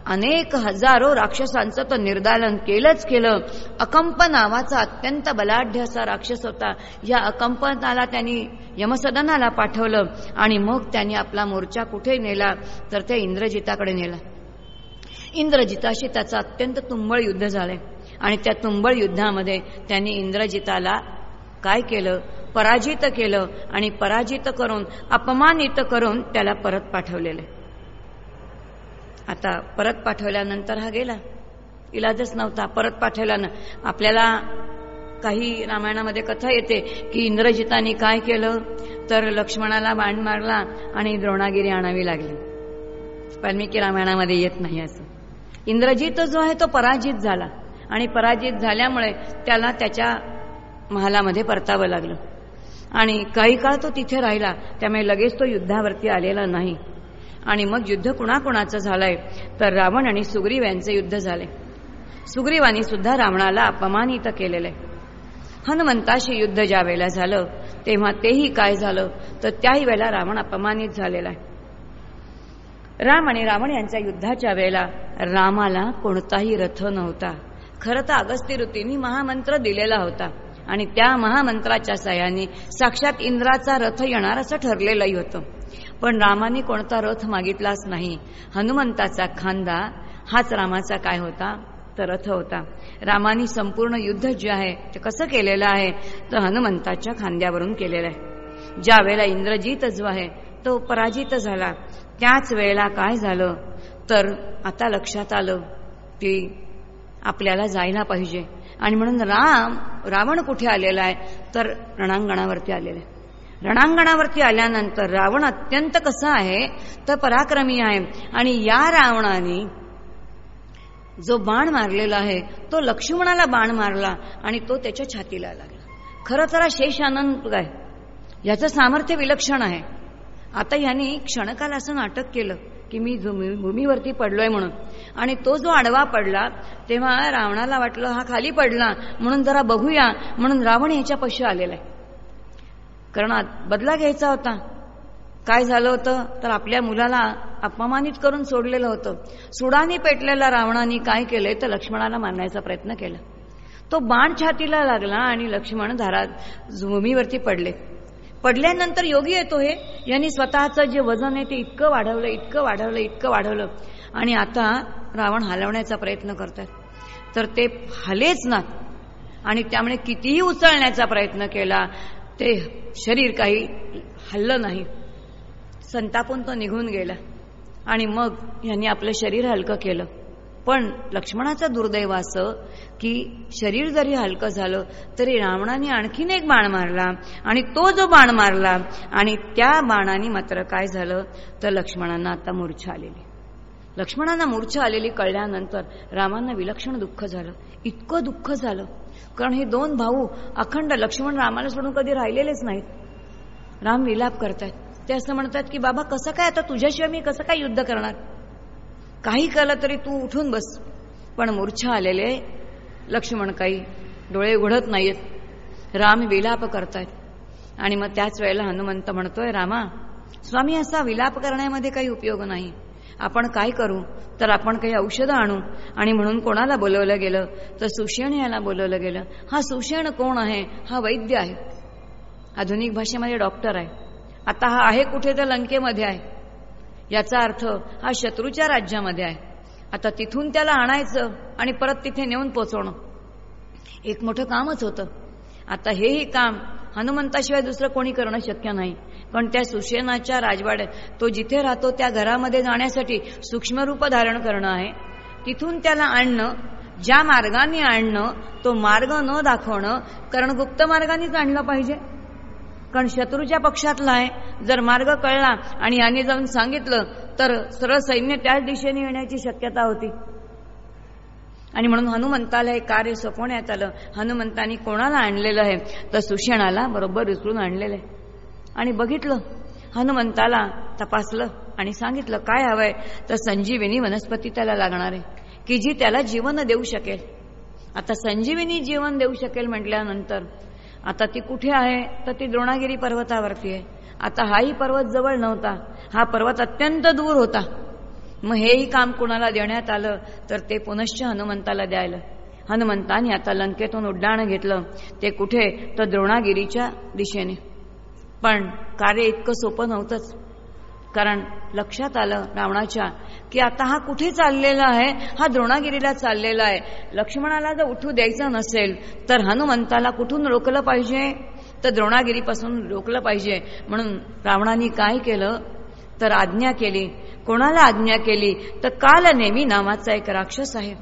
अनेक हजारो राक्षसांचं तो निर्दालन केलंच केलं. अकंप नावाचा अत्यंत बलाढ्य असा राक्षस होता. या अकंपनाला त्यांनी यमसदनाला पाठवलं आणि मग त्यांनी आपला मोर्चा कुठे नेला? तर त्या इंद्रजिताकडे नेला. इंद्रजिताशी त्याचं अत्यंत तुंबळ युद्ध झालंय. आणि त्या तुंबळ युद्धामध्ये त्यांनी इंद्रजिताला काय केलं? पराजित केलं आणि पराजित करून अपमानित करून त्याला परत पाठवलेलं आता परत पाठवल्यानंतर हा गेला. इलाजच नव्हता. परत पाठवल्यानं आपल्याला काही रामायणामध्ये कथा येते की इंद्रजिताने काय केलं? तर लक्ष्मणाला बाण मारला आणि द्रोणागिरी आणावी लागली. वाल्मिकी रामायणामध्ये येत नाही असं. इंद्रजित जो आहे तो पराजित झाला. आणि पराजित झाल्यामुळे त्याला त्याच्या महालामध्ये परतावं लागलं. आणि काही काळ तो तिथे राहिला. त्यामुळे लगेच तो युद्धावरती आलेला नाही. आणि मग युद्ध कुणाकुणाचं झालंय? तर रावण आणि सुग्रीव यांचे युद्ध झाले. सुग्रीवानी सुद्धा रावणाला अपमानित केलेलं. आहे हनुमंताशी युद्ध ज्या वेळेला झालं तेव्हा तेही काय झालं? तर त्याही वेळेला रावण अपमानित झालेला आहे. राम आणि रावण यांच्या युद्धाच्या वेळेला रामाला कोणताही रथ नव्हता. खरं तर अगस्ती ऋतींनी महामंत्र दिलेला होता आणि त्या महामंत्राच्या सहाय्याने साक्षात इंद्राचा रथ येणार असं ठरलेलंही होतं. पण रामाने कोणता रथ मागितलाच नाही. हनुमंताचा खांदा हाच रामाचा काय होता? तर रथ होता. रामाने संपूर्ण युद्ध जे आहे ते कसं केलेलं आहे? तर हनुमंताच्या खांद्यावरून केलेलं आहे. ज्या वेळेला इंद्रजित जो आहे तो पराजित झाला. त्याच वेळेला काय झालं? तर आता लक्षात आलं की आपल्याला जायला पाहिजे. आणि म्हणून राम रावण कुठे आलेला आहे? तर रणांगणावरती आलेला आहे. रणांगणावरती आल्यानंतर रावण अत्यंत कसा आहे तर पराक्रमी आहे. आणि या रावणाने जो बाण मारलेला आहे तो लक्ष्मणाला बाण मारला आणि तो त्याच्या छातीला लागला. खरं तर शेष आनंद काय याचं सामर्थ्य विलक्षण आहे. आता यांनी क्षणकाल असं नाटक केलं की मी भूमीवरती पडलोय म्हणून. आणि तो जो आडवा पडला तेव्हा रावणाला वाटलं हा खाली पडला म्हणून जरा बघूया म्हणून रावण ह्याच्या पशी आलेला आहे. कारण बदला घ्यायचा होता. काय झालं होतं? तर आपल्या मुलाला अपमानित करून सोडलेलं होतं. सुडानी पेटलेल्या रावणाने काय केलंय? तर लक्ष्मणाला मारण्याचा प्रयत्न केला. तो बाण छातीला लागला आणि लक्ष्मण धारात भूमीवरती पडले. पडल्यानंतर योगी येतो हे? यांनी स्वतःचं जे वजन आहे ते इतकं वाढवलं इतकं वाढवलं इतकं वाढवलं. आणि आता रावण हलवण्याचा प्रयत्न करतात तर ते हलेच ना. आणि त्यामुळे कितीही उचलण्याचा प्रयत्न केला ते शरीर काही हल्लं नाही. संतापून तो निघून गेला. आणि मग यांनी आपलं शरीर हलकं केलं. पण लक्ष्मणाचं दुर्दैव असं की शरीर जरी हलकं झालं तरी रावणाने आणखीन एक बाण मारला. आणि तो जो बाण मारला आणि त्या बाणाने मात्र काय झालं तर लक्ष्मणांना आता मूर्छा आलेली. लक्ष्मणांना मूर्छा आलेली कळल्यानंतर रामांना विलक्षण दुःख झालं. इतकं दुःख झालं. कारण हे दोन भाऊ अखंड लक्ष्मण रामाला सोडून कधी राहिलेलेच नाहीत. राम विलाप करतात ते असं म्हणतात की बाबा कसं काय आता तुझ्याशिवाय मी कसं काय युद्ध करणार? काही केलं तरी तू उठून बस. पण मूर्छा आलेले लक्ष्मण काही डोळे उघडत नाहीत राम विलाप करतायत. आणि मग त्याच वेळेला हनुमंत म्हणतोय रामा स्वामी असा विलाप करण्यामध्ये काही उपयोग नाही. आपण काय करू? तर आपण काही औषधं आणू. आणि म्हणून कोणाला बोलवलं गेलं? तर सुषेण याला बोलवलं गेलं. हा सुषेण कोण आहे? हा वैद्य आहे. आधुनिक भाषेमध्ये डॉक्टर आहे. आता हा आहे कुठे? तर लंकेमध्ये आहे. याचा अर्थ हा शत्रूच्या राज्यामध्ये आहे. आता तिथून त्याला आणायचं आणि परत तिथे नेऊन पोचवणं. एक मोठं कामच होतं. आता हेही काम हनुमंताशिवाय दुसरं कोणी करणं शक्य नाही. पण त्या सुशेनाच्या राजवाड्यात तो जिथे राहतो त्या घरामध्ये जाण्यासाठी सूक्ष्म रूप धारण करणं आहे. तिथून त्याला आणणं ज्या मार्गाने आणणं तो मार्ग न दाखवणं कारण गुप्त मार्गानेच आणलं पाहिजे. कारण शत्रूच्या पक्षातला आहे. जर मार्ग कळला आणि याने जाऊन सांगितलं तर सरळ सैन्य त्याच दिशेने येण्याची शक्यता होती. आणि म्हणून हनुमंताला हे कार्य सोपवण्यात आलं. हनुमंतानी कोणाला आणलेलं आहे? तर सुषेणाला बरोबर विसरून आणलेलं आहे. आणि बघितलं. हनुमंताला तपासलं आणि सांगितलं काय हवंय? तर संजीविनी वनस्पती त्याला लागणार आहे की जी त्याला जीवन देऊ शकेल. आता संजीविनी जीवन देऊ शकेल म्हटल्यानंतर आता ती कुठे आहे? तर ती द्रोणागिरी पर्वतावरती आहे. आता हाही पर्वत जवळ नव्हता. हा पर्वत अत्यंत दूर होता. मग हेही काम कुणाला देण्यात आलं तर ते पुनश्च हनुमंताला द्यायला. हनुमंताने आता लंकेतून उड्डाण घेतलं. ते कुठे? तर द्रोणागिरीच्या दिशेने. पण कार्य इतकं सोपं नव्हतंच. कारण लक्षात आलं रावणाच्या की आता हा कुठे चाललेला आहे? हा द्रोणागिरीला चाललेला आहे. लक्ष्मणाला जर उठू द्यायचं नसेल तर हनुमंताला कुठून रोखलं पाहिजे? तर द्रोणागिरीपासून रोखलं पाहिजे. म्हणून रावणाने काय केलं? तर आज्ञा केली. कोणाला आज्ञा केली? तर काल नेहमी नावाचा एक राक्षस आहे.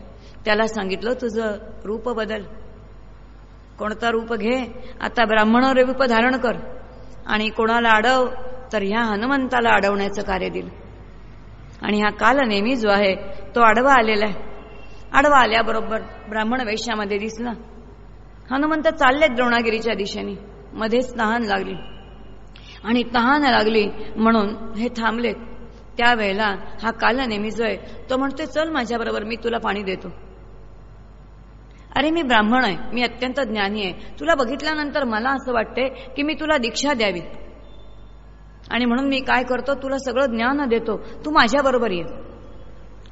त्याला सांगितलं तुझं रूप बदल. कोणता रूप घे? आता ब्राह्मण रूप धारण कर. आणि कोणाला अडव तर ह्या हनुमंताला अडवण्याचं कार्य दिलं. आणि हा काल नेहमी जो आहे तो आडवा आलेला आहे. आडवा आल्याबरोबर ब्राह्मण वेशामध्ये दिसला. हनुमंत चाललेत द्रोणागिरीच्या दिशेने. मध्येच तहान लागली. आणि तहान लागली म्हणून हे थांबलेत. त्यावेळेला हा काल नेहमी जो आहे तो म्हणतोय चल माझ्याबरोबर मी तुला पाणी देतो. अरे मी ब्राह्मण आहे मी अत्यंत ज्ञानी आहे. तुला बघितल्यानंतर मला असं वाटते की मी तुला दीक्षा द्यावी. आणि म्हणून मी काय करतो तुला सगळं ज्ञान देतो. तू माझ्याबरोबर ये.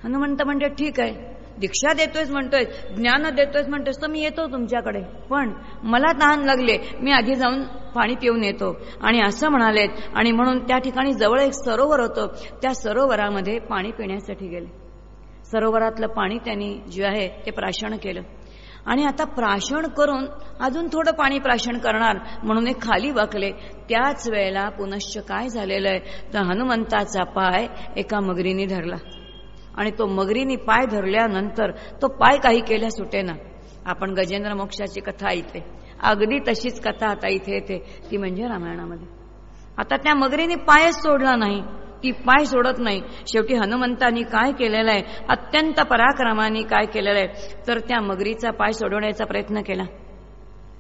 हनुमंत म्हणते ठीक आहे. दीक्षा देतोयस म्हणतोय ज्ञान देतोयस म्हणतोयस तर मी येतो तुमच्याकडे. पण मला तहान लागले मी आधी जाऊन पाणी पिऊन येतो. आणि असं म्हणालेत आणि म्हणून त्या ठिकाणी जवळ एक सरोवर होतं. त्या सरोवरामध्ये पाणी पिण्यासाठी गेले. सरोवरातलं पाणी त्यांनी जे आहे ते प्राशन केलं. आणि आता प्राशन करून अजून थोडं पाणी प्राशन करणार. म्हणून एक खाली वाकले. त्याच वेळेला पुनश्च काय झालेलं आहे? तर हनुमंताचा पाय एका मगरीने धरला. आणि तो मगरीने पाय धरल्यानंतर तो पाय काही केल्या सुटेना आपण गजेंद्र मोक्षाची कथा ऐकते. अगदी तशीच कथा आता इथे येते. ती म्हणजे रामायणामध्ये. आता त्या मगरीने पायच सोडला नाही. ती पाय सोडत नाही. शेवटी हनुमंतानी काय केलेलं आहे? अत्यंत पराक्रमाने काय केलेलं आहे? तर त्या मगरीचा पाय सोडवण्याचा प्रयत्न केला.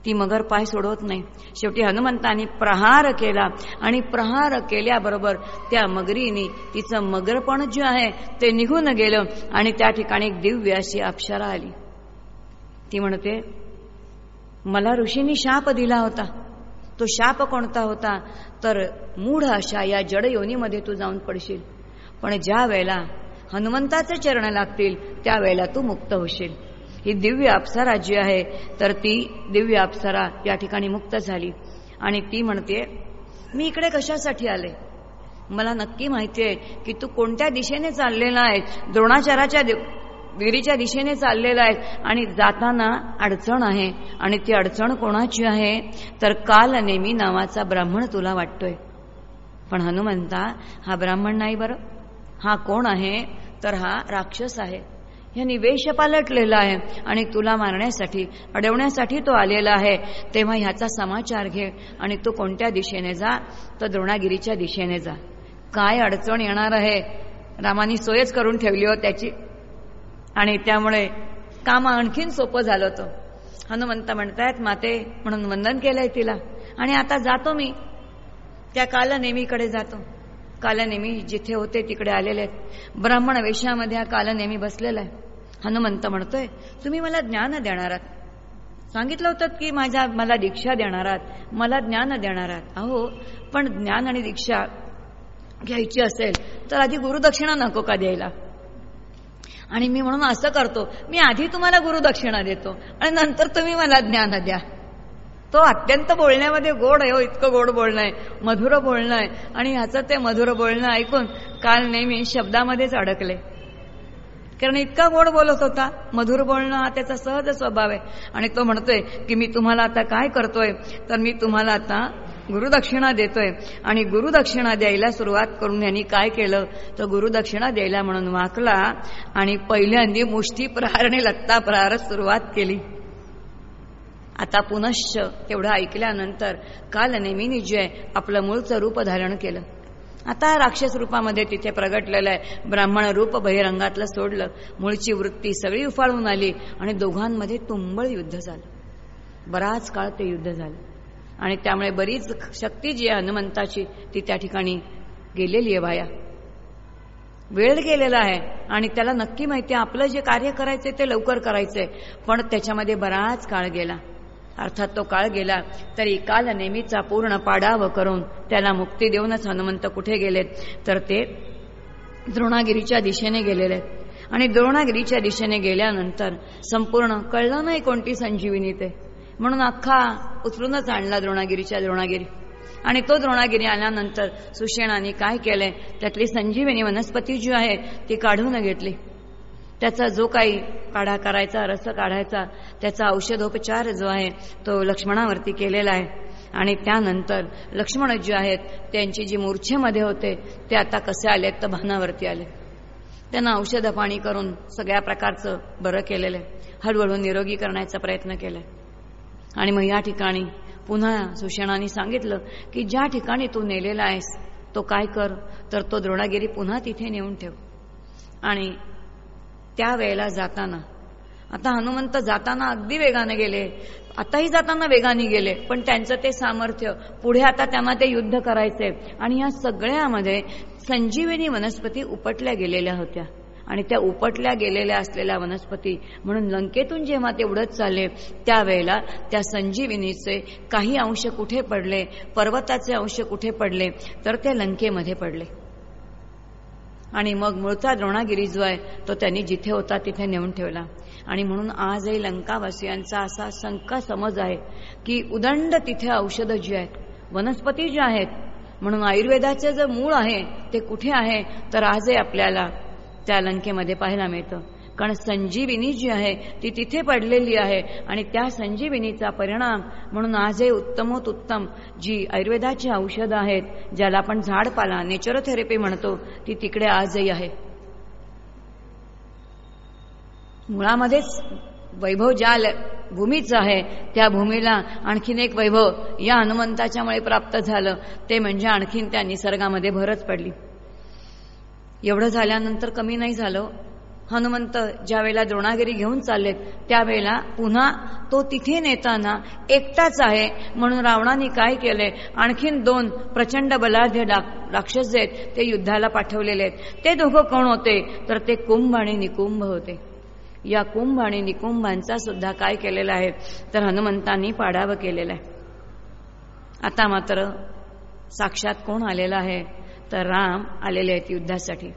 ती मगर पाय सोडवत नाही. शेवटी हनुमंतानी प्रहार केला आणि प्रहार केल्याबरोबर त्या मगरीने तिचं मगरपण जे आहे ते निघून गेलं आणि त्या ठिकाणी एक दिव्य अशी अक्षरा आली. ती म्हणते मला ऋषींनी शाप दिला होता. तो शाप कोणता होता? तर मूढ अशा या जड योनीमध्ये तू जाऊन पडशील. पण ज्या वेळेला हनुमंताचे चरण लागतील त्यावेळेला तू मुक्त होशील. ही दिव्य अप्सरा जी आहे. तर ती दिव्य अप्सरा या ठिकाणी मुक्त झाली. आणि ती म्हणते मी इकडे कशासाठी आले? मला नक्की माहिती आहे की तू कोणत्या दिशेने चाललेला आहे द्रोणाचाराच्या विहिरीच्या दिशेने चाललेला आहे आणि जाताना अडचण आहे. आणि ती अडचण कोणाची आहे? तर काल नेमी नावाचा ब्राह्मण तुला वाटतोय. पण हनुमंता हा ब्राह्मण नाही बरं. हा कोण आहे? तर हा राक्षस आहे. यांनी वेश पालटलेला आहे आणि तुला मारण्यासाठी अडवण्यासाठी तो आलेला आहे. तेव्हा ह्याचा समाचार घे आणि तो कोणत्या दिशेने जा? तर द्रोणागिरीच्या दिशेने जा. काय अडचण येणार आहे? रामानी सोयच करून ठेवली हो त्याची. आणि त्यामुळे काम आणखीन सोपं झालं होतं. हनुमंत म्हणतायत माते म्हणून वंदन केलंय तिला. आणि आता जातो मी. त्या कालनेमीकडे जातो. कालनेमी जिथे होते तिकडे आलेले आहेत. ब्राह्मण वेशामध्ये हा कालनेमी बसलेला आहे. हनुमंत म्हणतोय तुम्ही मला ज्ञान देणार आहात. सांगितलं होतं की माझ्या मला दीक्षा देणार आहात. मला ज्ञान देणार आहात. अहो पण ज्ञान आणि दीक्षा घ्यायची असेल तर आधी गुरुदक्षिणा नको का द्यायला? आणि मी म्हणून असं करतो मी आधी तुम्हाला गुरुदक्षिणा देतो आणि नंतर तुम्ही मला ज्ञान द्या. तो अत्यंत बोलण्यामध्ये गोड आहे हो इतकं गोड बोलणं आहे. मधुर बोलणं आहे. आणि ह्याचं ते मधुर बोलणं ऐकून काल नेहमी शब्दामध्येच अडकले. कारण इतका गोड बोलत होता मधुर बोलणं हा त्याचा सहज स्वभाव आहे. आणि तो म्हणतोय की मी तुम्हाला आता काय करतोय? तर मी तुम्हाला आता गुरुदक्षिणा देतोय. आणि गुरुदक्षिणा द्यायला सुरुवात करून यांनी काय केलं? तर गुरुदक्षिणा द्यायला म्हणून वाकला आणि पहिल्यांदी मुष्टी प्रहारने लत्ता प्रहार सुरुवात केली. आता पुनश्च तेवढं ऐकल्यानंतर काल नेहमी जे आपलं मूळचं रूप धारण केलं. आता राक्षस रूपामध्ये तिथे प्रगटलेलं आहे. ब्राह्मण रूप बहिरंगातलं सोडलं. मूळची वृत्ती सगळी उफाळून आली आणि दोघांमध्ये तुंबळ युद्ध झालं. बराच काळ ते युद्ध झालं. आणि त्यामुळे बरीच शक्ती जी आहे हनुमंताची ती त्या ठिकाणी गेलेली आहे वाया वेळ गेलेला आहे आणि त्याला नक्की माहिती आहे आपलं जे कार्य करायचंय ते लवकर करायचंय. पण त्याच्यामध्ये बराच काळ गेला. अर्थात तो काळ गेला तरी काल नेहमीचा पूर्ण पाडाव करून त्याला मुक्ती देऊनच हनुमंत कुठे गेलेत? तर ते द्रोणागिरीच्या दिशेने गेलेले आहेत. आणि द्रोणागिरीच्या दिशेने गेल्यानंतर संपूर्ण कळलं नाही कोणती संजीवनी ते. म्हणून अख्खा उचलूनच आणला द्रोणागिरीच्या द्रोणागिरी. आणि तो द्रोणागिरी आल्यानंतर सुषेणाने काय केलंय त्यातली संजीवनी वनस्पती जी आहे ती काढून घेतली. त्याचा जो काही काढा करायचा रस काढायचा त्याचा औषधोपचार जो आहे तो लक्ष्मणावरती केलेला आहे. आणि त्यानंतर लक्ष्मण जे आहेत त्यांची जी मूर्छेमध्ये होते ते आता कसे आलेत? तर भानावरती आले. त्यांना औषधं पाणी करून सगळ्या प्रकारचं बरं केलेलं आहे. हळूहळू निरोगी करण्याचा प्रयत्न केलाय. आणि मग या ठिकाणी पुन्हा सुषेणाने सांगितलं की ज्या ठिकाणी तू नेलेला आहेस तो काय कर? तर तो द्रोणागिरी पुन्हा तिथे नेऊन ठेव. आणि त्या वेळेला जाताना आता हनुमंत जाताना अगदी वेगाने गेले. आताही जाताना वेगाने गेले पण त्यांचं ते सामर्थ्य पुढे आता त्यांना ते युद्ध करायचे आणि या सगळ्यामध्ये संजीविनी वनस्पती उपटल्या गेलेल्या होत्या. आणि त्या उपटल्या गेलेल्या असलेल्या वनस्पती. म्हणून लंकेतून जेव्हा ते उडत चालले त्यावेळेला त्या संजीविनीचे काही अंश कुठे पडले पर्वताचे अंश कुठे पडले तर ते लंकेमध्ये पडले. आणि मग मूळचा द्रोणागिरी जो आहे तो त्यांनी जिथे होता तिथे नेऊन ठेवला. आणि म्हणून आजही लंकावासियांचा असा शंका समज आहे की उदंड तिथे औषधं जी आहेत वनस्पती ज्या आहेत म्हणून आयुर्वेदाचे जे मूळ आहे ते कुठे आहे तर आजही आपल्याला त्या लंकेमध्ये पाहायला मिळतं. कारण संजीविनी जी आहे ती तिथे पडलेली आहे. आणि त्या संजीविनीचा परिणाम म्हणून आजही उत्तमोत उत्तम जी आयुर्वेदाची औषधं आहेत ज्याला आपण झाडपाला नेचरोथेरपी म्हणतो ती तिकडे आजही आहे. मुळामध्येच वैभव ज्या भूमीच आहे त्या भूमीला आणखीन एक वैभव या हनुमंताच्यामुळे प्राप्त झालं. ते म्हणजे आणखीन त्या निसर्गामध्ये भरच पडली. एवढं झाल्यानंतर कमी नाही झालं. हनुमंत ज्या वेळेला द्रोणागिरी घेऊन चाललेत त्यावेळेला पुन्हा तो तिथे नेताना एकटाच आहे म्हणून रावणाने काय केले? आणखीन दोन प्रचंड बलाढ्य राक्षस आहेत ते युद्धाला पाठवलेले आहेत. ते दोघं कोण होते? तर ते कुंभ आणि निकुंभ होते. या कुंभ आणि निकुंभांचा सुद्धा काय केलेला आहे? तर हनुमंतांनी पाडावं केलेलं आहे. आता मात्र साक्षात कोण आलेला आहे? तर राम आलेले आहेत युद्धासाठी.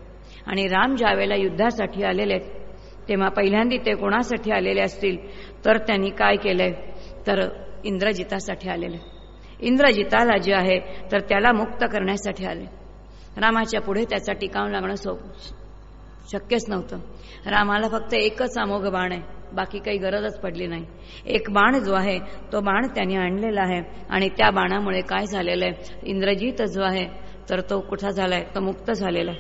आणि राम ज्या वेळेला युद्धासाठी आलेले आहेत तेव्हा पहिल्यांदी ते कोणासाठी आलेले असतील तर त्यांनी काय केलंय? तर इंद्रजितासाठी आलेले. इंद्रजिताला जे आहे तर त्याला मुक्त करण्यासाठी आले. रामाच्या पुढे त्याचा टिकावून लागणं सो शक्यच नव्हतं. रामाला फक्त एकच अमोघ बाण आहे बाकी काही गरजच पडली नाही. एक बाण जो आहे तो बाण त्यांनी आणलेला आहे आणि त्या बाणामुळे काय झालेलं आहे? इंद्रजित जो आहे तर तो कुठा झालाय? तो मुक्त झालेला आहे.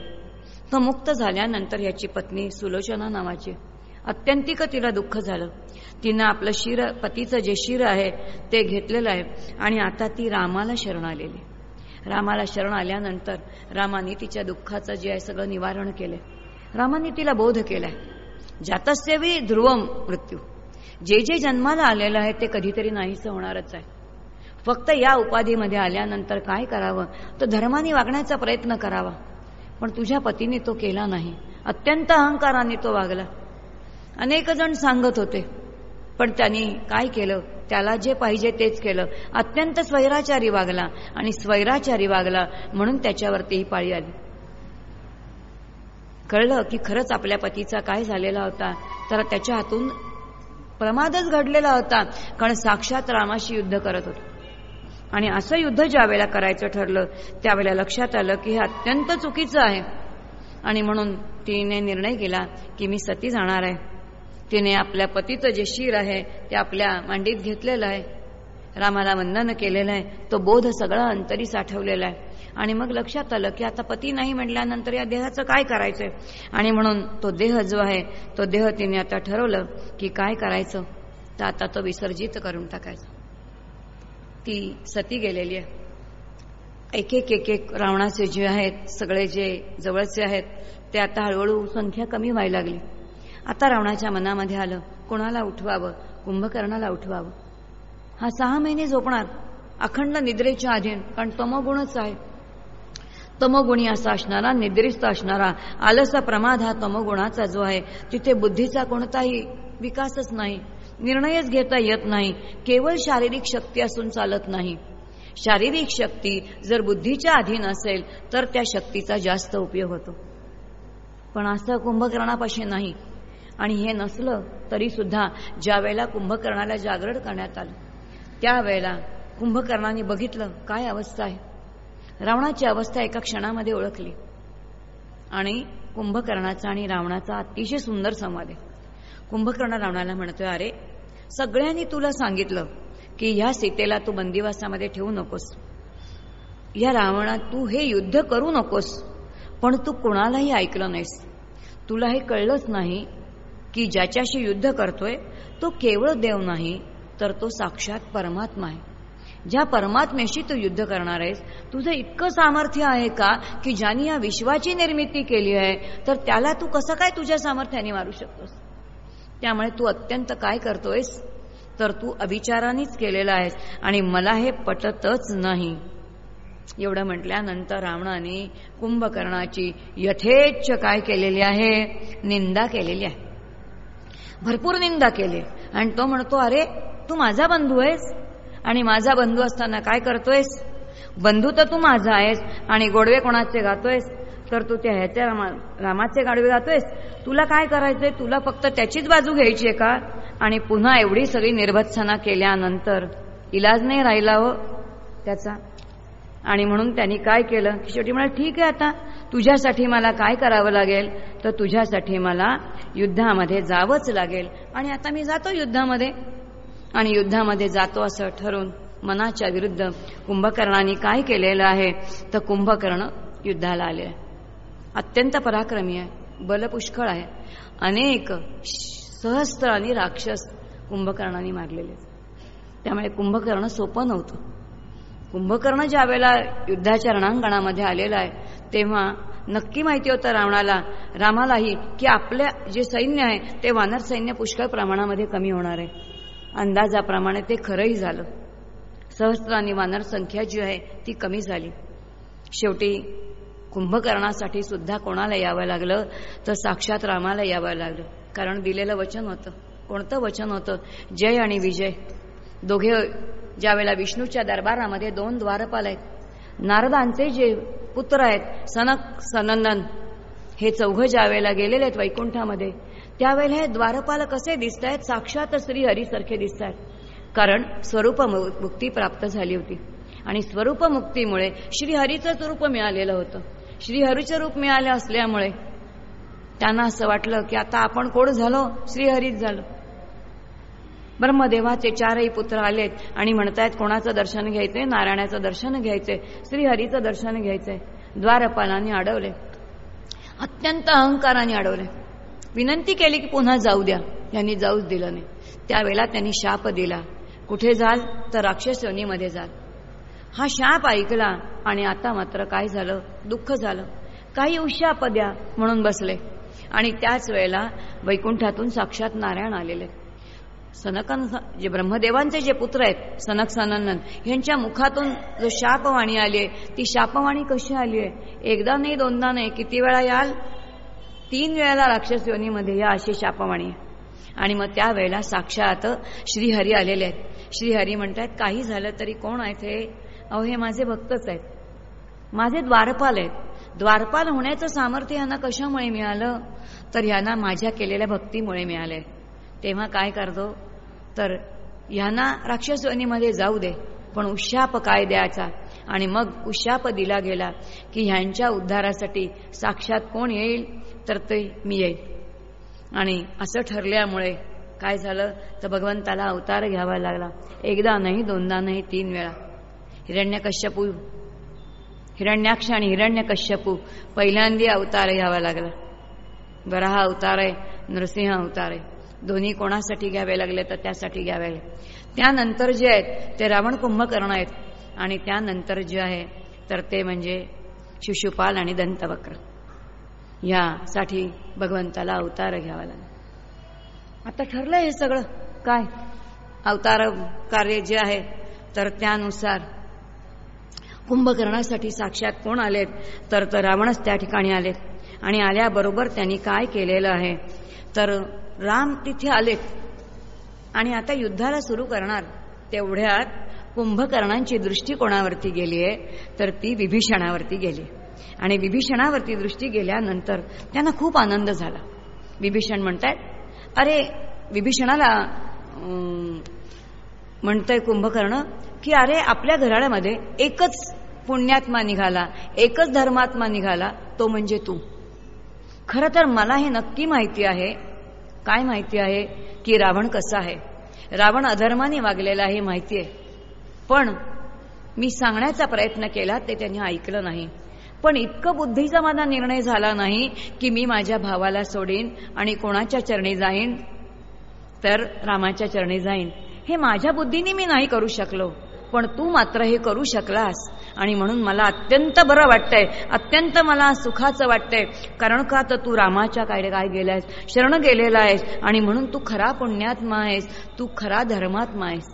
तो मुक्त झाल्यानंतर याची पत्नी सुलोचना नावाची अत्यंतिक तिला दुःख झालं. तिनं आपलं शिर पतीचं जे शिर आहे ते घेतलेलं आहे आणि आता ती रामाला शरण आलेली रामाला शरण आल्यानंतर रामाने तिच्या दुःखाचं जे आहे सगळं निवारण केलंय. रामाने तिला बोध केलाय. जातस्यवी ध्रुवम मृत्यू. जे जे जन्माला आलेलं आहे ते कधीतरी नाहीच होणारच आहे. फक्त या उपाधीमध्ये आल्यानंतर काय करावं? तर धर्माने वागण्याचा प्रयत्न करावा. पण तुझ्या पतीने तो केला नाही. अत्यंत अहंकाराने तो वागला. अनेक जण सांगत होते. पण त्यांनी काय केलं? त्याला जे पाहिजे तेच केलं. अत्यंत स्वैराचारी वागला आणि स्वैराचारी वागला म्हणून त्याच्यावरती ही पाळी आली. कळलं की खरंच आपल्या पतीचा काय झालेला होता? तर त्याच्या हातून प्रमादच घडलेला होता. कारण साक्षात रामाशी युद्ध करत होता. आणि असं युद्ध ज्या वेळेला करायचं ठरलं त्यावेळेला लक्षात आलं की हे अत्यंत चुकीचं आहे. आणि म्हणून तिने निर्णय केला की मी सती जाणार आहे. तिने आपल्या पतीचं जे शिर आहे ते आपल्या मांडीत घेतलेलं आहे. रामाला वंदन केलेलं आहे. तो बोध सगळा अंतरी साठवलेला आहे. आणि मग लक्षात आलं की आता पती नाही म्हटल्यानंतर या देहाचं काय करायचंय? आणि म्हणून तो देह जो आहे तो देह तिने आता ठरवलं की काय करायचं? तर आता तो विसर्जित करून टाकायचा. ती सती गेलेली आहे. एक एक एक एक रावणाचे जे आहेत सगळे जे जवळचे आहेत ते आता हळूहळू संख्या कमी व्हायला लागली. आता रावणाच्या मनामध्ये आलं कोणाला उठवावं? कुंभकर्णाला उठवावं? हा सहा महिने झोपणार अखंड निद्रेच्या अधीन कारण तमोगुणच आहे. तमोगुणी असा असणारा निद्रिस्त असणारा आलसा प्रमाद हा तमोगुणाचा जो आहे तिथे बुद्धीचा कोणताही विकासच नाही. निर्णयच घेता येत नाही. केवळ शारीरिक शक्ती असून चालत नाही. शारीरिक शक्ती जर बुद्धीच्या अधीन असेल तर त्या शक्तीचा जास्त उपयोग होतो. पण असं कुंभकर्णापाशी नाही. आणि हे नसलं तरी सुद्धा ज्या वेळेला कुंभकर्णाला जागरण करण्यात आलं त्यावेळेला कुंभकर्णाने बघितलं काय अवस्था आहे. रावणाची अवस्था एका क्षणामध्ये ओळखली. आणि कुंभकर्णाचा आणि रावणाचा अतिशय सुंदर संवाद आहे. कुंभकर्ण रावणाला म्हणतोय अरे सगळ्यांनी तुला सांगितलं की ह्या सीतेला तू बंदिवासामध्ये ठेवू नकोस. या रावणा तू हे युद्ध करू नकोस. पण तू कोणालाही ऐकलं नाहीस. तुला हे कळलंच नाही की ज्याच्याशी युद्ध करतोय तो केवळ देव नाही तर तो साक्षात परमात्मा आहे. ज्या परमात्म्याशी तू युद्ध करणार आहेस तुझं इतकं सामर्थ्य आहे का की ज्याने या विश्वाची निर्मिती केली आहे तर त्याला तू कसं काय तुझ्या सामर्थ्याने मारू शकतोस? त्यामुळे तू अत्यंत काय करतोयस? तर तू अविचारानेच केलेला आहेस आणि मला हे पटतच नाही. एवढं म्हटल्यानंतर रावणाने कुंभकर्णाची यथेच्छ काय केलेली आहे? निंदा केलेली आहे. भरपूर निंदा केली. आणि तो म्हणतो अरे तू माझा बंधू आहेस? आणि माझा बंधू असताना काय करतोयस? बंधू तर तू माझा आहेस आणि गोडवे कोणाचे गातोयस? तर तू त्या ह्याच्या रामा रामाचे गाडवे गातोयस? तुला काय करायचंय? तुला फक्त त्याचीच बाजू घ्यायची आहे का? आणि पुन्हा एवढी सगळी निर्भत्सना केल्यानंतर इलाज नाही राहिला हो त्याचा. आणि म्हणून त्यांनी काय केलं? की शेवटी म्हणा ठीक आहे आता तुझ्यासाठी मला काय करावं लागेल? तर तुझ्यासाठी मला युद्धामध्ये जावंच लागेल. आणि आता मी जातो युद्धामध्ये. आणि युद्धामध्ये जातो असं ठरून मनाच्या विरुद्ध कुंभकर्णाने काय केलेलं आहे? तर कुंभकर्ण युद्धाला आले. आहे अत्यंत पराक्रमी आहे. बल पुष्कळ आहे. अनेक सहस्त्र आणि राक्षस कुंभकर्णाने मारलेले. त्यामुळे कुंभकर्ण सोपं नव्हतं. कुंभकर्ण ज्या वेळेला युद्धाच्या रणांगणामध्ये आलेला आहे तेव्हा नक्की माहिती होतं रावणाला रामालाही की आपले जे सैन्य आहे ते वानर सैन्य पुष्कळ प्रमाणामध्ये कमी होणार आहे. अंदाजाप्रमाणे ते खरंही झालं. सहस्त्रांनी वानर संख्या जी आहे ती कमी झाली. शेवटी कुंभकर्णासाठी सुद्धा कोणाला यावं लागलं तर साक्षात रामाला यावं लागलं. कारण दिलेलं वचन होतं. कोणतं वचन होतं? जय आणि विजय. दोघे ज्यावेळेला विष्णूच्या दरबारामध्ये दोन द्वारपाल आहेत. नारदांचे जे पुत्र आहेत सनक सनंदन हे चौघ ज्या वेळेला गेलेले आहेत वैकुंठामध्ये त्यावेळेला हे द्वारपाल कसे दिसत आहेत साक्षात श्री हरीसारखे दिसत आहेत कारण स्वरूप मुक्ती प्राप्त झाली होती. आणि स्वरूप मुक्तीमुळे श्रीहरीचं रूप मिळालेलं होतं. श्रीहरीचं रूप मिळालं असल्यामुळे त्यांना असं वाटलं की आता आपण कोण झालो? श्रीहरीच झालो. ब्रह्मदेवाचे चारही पुत्र आलेत आणि म्हणतायत कोणाचं दर्शन घ्यायचंय? नारायणाचं दर्शन घ्यायचंय. श्रीहरीचं दर्शन घ्यायचंय. द्वारपालाने अडवले. अत्यंत अहंकाराने अडवले. विनंती केली की पुन्हा जाऊ द्या. यांनी जाऊच दिलं नाही. त्यावेळेला त्यांनी शाप दिला. कुठे जाल? तर राक्षस योनीमध्ये जाल. हा शाप ऐकला आणि आता मात्र काय झालं? दुःख झालं. काही उशाप द्या म्हणून बसले. आणि त्याच वेळेला वैकुंठातून साक्षात नारायण आलेले. सनकन जे ब्रह्मदेवांचे जे पुत्र आहेत सनक सनंदन यांच्या मुखातून जो शापवाणी आली आहे ती शापवाणी कशी आली आहे? एकदा नाही दोनदा नाही किती वेळा याल? तीन वेळेला राक्षस योनीमध्ये या अशी शापवाणी आणि मग त्यावेळेला साक्षात श्रीहरी आलेले आहेत. श्रीहरी म्हणतात काही झालं तरी कोण आहेत हे? अहो हे माझे भक्तच आहेत. माझे द्वारपाल आहेत. द्वारपाल होण्याचं सामर्थ्य यांना कशामुळे मिळालं? तर यांना माझ्या केलेल्या भक्तीमुळे मिळाले. तेव्हा काय करतो? तर ह्यांना राक्षसवनीमध्ये जाऊ दे पण उशाप काय द्यायचा? आणि मग उशाप दिला गेला की ह्यांच्या उद्धारासाठी साक्षात कोण येईल? तर ते मी येईल आणि असं ठरल्यामुळे काय झालं? तर भगवंताला अवतार घ्यावा लागला. एकदा नाही दोनदा नाही तीन वेळा. हिरण्यकश्यपू हिरण्याक्ष आणि हिरण्यकश्यपू पहिल्यांदी अवतार घ्यावा लागला. वराहा अवतार आहे नृसिंह अवतार आहे. दोन्ही कोणासाठी घ्यावे लागले तर त्यासाठी घ्यावे त्यानंतर जे आहेत ते रावण कुंभकर्ण आहेत. आणि त्यानंतर जे आहे तर ते म्हणजे शिशुपाल आणि दंतवक्र. यासाठी भगवंताला अवतार घ्यावा लागला. आता ठरलंय हे सगळं. काय? अवतार कार्य जे आहे तर त्यानुसार कुंभकर्णासाठी साक्षात कोण आलेत? तर तर रावणच त्या ठिकाणी आलेत. आणि आल्याबरोबर त्यांनी काय केलेलं आहे? तर राम तिथे आलेत. आणि आता युद्धाला सुरू करणार तेवढ्यात कुंभकर्णांची दृष्टी कोणावरती गेली आहे? तर ती विभीषणावरती गेली. आणि विभीषणावरती दृष्टी गेल्यानंतर त्यांना खूप आनंद झाला. विभीषण म्हणतायत अरे विभीषणाला म्हणतंय कुंभकर्ण की अरे आपल्या घराण्यामध्ये एकच पुण्यात्मा निघाला एकच धर्मात्मा निघाला तो म्हणजे तू. खरं तर मला हे नक्की माहिती आहे. काय माहिती आहे? की रावण कसा आहे? रावण अधर्माने वागलेला आहे माहिती आहे. पण मी सांगण्याचा प्रयत्न केला ते त्यांनी ऐकलं नाही. पण इतकं बुद्धीचा माझा निर्णय झाला नाही की मी माझ्या भावाला सोडीन आणि कोणाच्या चरणी जाईन तर रामाच्या चरणी जाईन. हे माझ्या बुद्धीने मी नाही करू शकलो. पण तू मात्र हे करू शकलास. आणि म्हणून मला अत्यंत बरं वाटतंय अत्यंत मला सुखाचं वाटतंय. कारण का तर तू रामाच्या काय काय गेलायस शरण गेलेला आहेस आणि म्हणून तू खरा पुण्यात्मा आहेस तू खरा धर्मात्मा आहेस.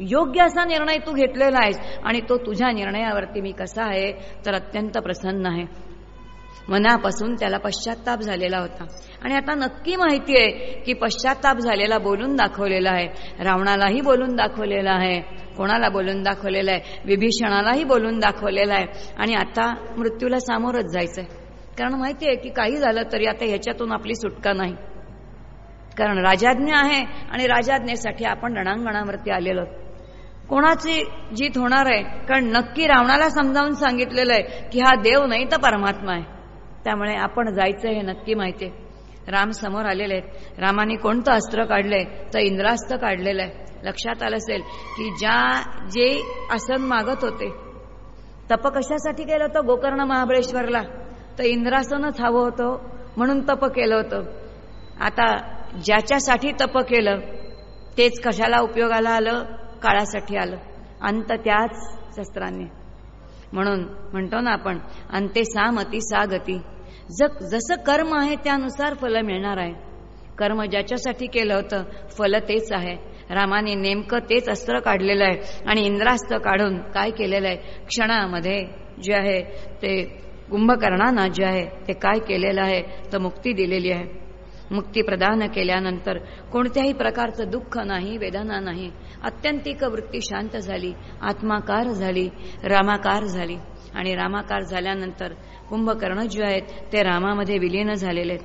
योग्य असा निर्णय तू घेतलेला आहेस आणि तो तुझ्या निर्णयावरती मी कसा आहे तर अत्यंत प्रसन्न आहे. मनापासून त्याला पश्चाताप झालेला होता. आणि आता नक्की माहिती आहे की पश्चाताप झालेला बोलून दाखवलेला आहे. रावणालाही बोलून दाखवलेला आहे. कोणाला बोलून दाखवलेलं आहे? विभीषणालाही बोलून दाखवलेलं आहे. आणि आता मृत्यूला सामोरच जायचंय. कारण माहिती आहे की काही झालं तरी आता ह्याच्यातून आपली सुटका नाही. कारण राजाज्ञा आहे आणि राजाज्ञेसाठी आपण रणांगणावरती आलेलो कोणाची जीत होणार आहे? कारण नक्की रावणाला समजावून सांगितलेलं आहे की हा देव नाही तर परमात्मा आहे. त्यामुळे आपण जायचं हे नक्की माहिती आहे राम समोर आलेले आहेत. रामाने कोणतं अस्त्र काढलंय? तर इंद्रास्त्र काढलेलं आहे लक्षात आलं असेल की ज्या जे आसन मागत होते तप कशासाठी केलं होतं? गोकर्ण महाबळेश्वरला. तर इंद्रासनच हवं होतं म्हणून तप केलं होतं. आता ज्याच्यासाठी तप केलं तेच कशाला उपयोगाला आलं? काळासाठी आलं. अंत त्याच शस्त्रांनी. म्हणून म्हणतो ना आपण अंते सामती सागती जग जसं कर्म आहे त्यानुसार फल मिळणार आहे. कर्म ज्याच्यासाठी केलं होतं फल तेच आहे. रामाने नेमकं तेच अस्त्र काढलेलं आहे आणि इंद्रास्त्र काढून काय केलेलं आहे? क्षणामध्ये जे आहे ते कुंभकर्णाना जे आहे ते काय केलेलं आहे तर मुक्ती दिलेली आहे. मुक्ती प्रदान केल्यानंतर कोणत्याही प्रकारचं दुःख नाही वेदना नाही. अत्यंतिक वृत्ती शांत झाली आत्माकार झाली रामाकार झाली. आणि रामाकार झाल्यानंतर कुंभकर्ण जे आहेत ते रामामध्ये विलीन झालेले आहेत.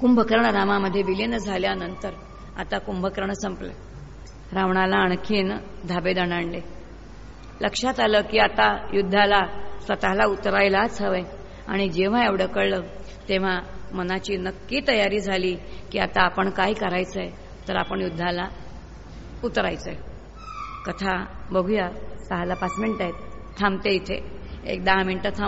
कुंभकर्ण रामामध्ये विलीन झाल्यानंतर आता कुंभकर्ण संपलं. रावणाला आणखीन धाबेदण आणले लक्षात आलं की आता युद्धाला स्वतःला उतरायलाच हवंय. आणि जेव्हा एवढं कळलं तेव्हा मनाची नक्की तयारी झाली की आता आपण काय करायचंय तर आपण युद्धाला उतरायचंय. कथा बघूया. सहाला पाच मिनिटं आहेत. थांबते इथे. एक दहा मिनिटं थांब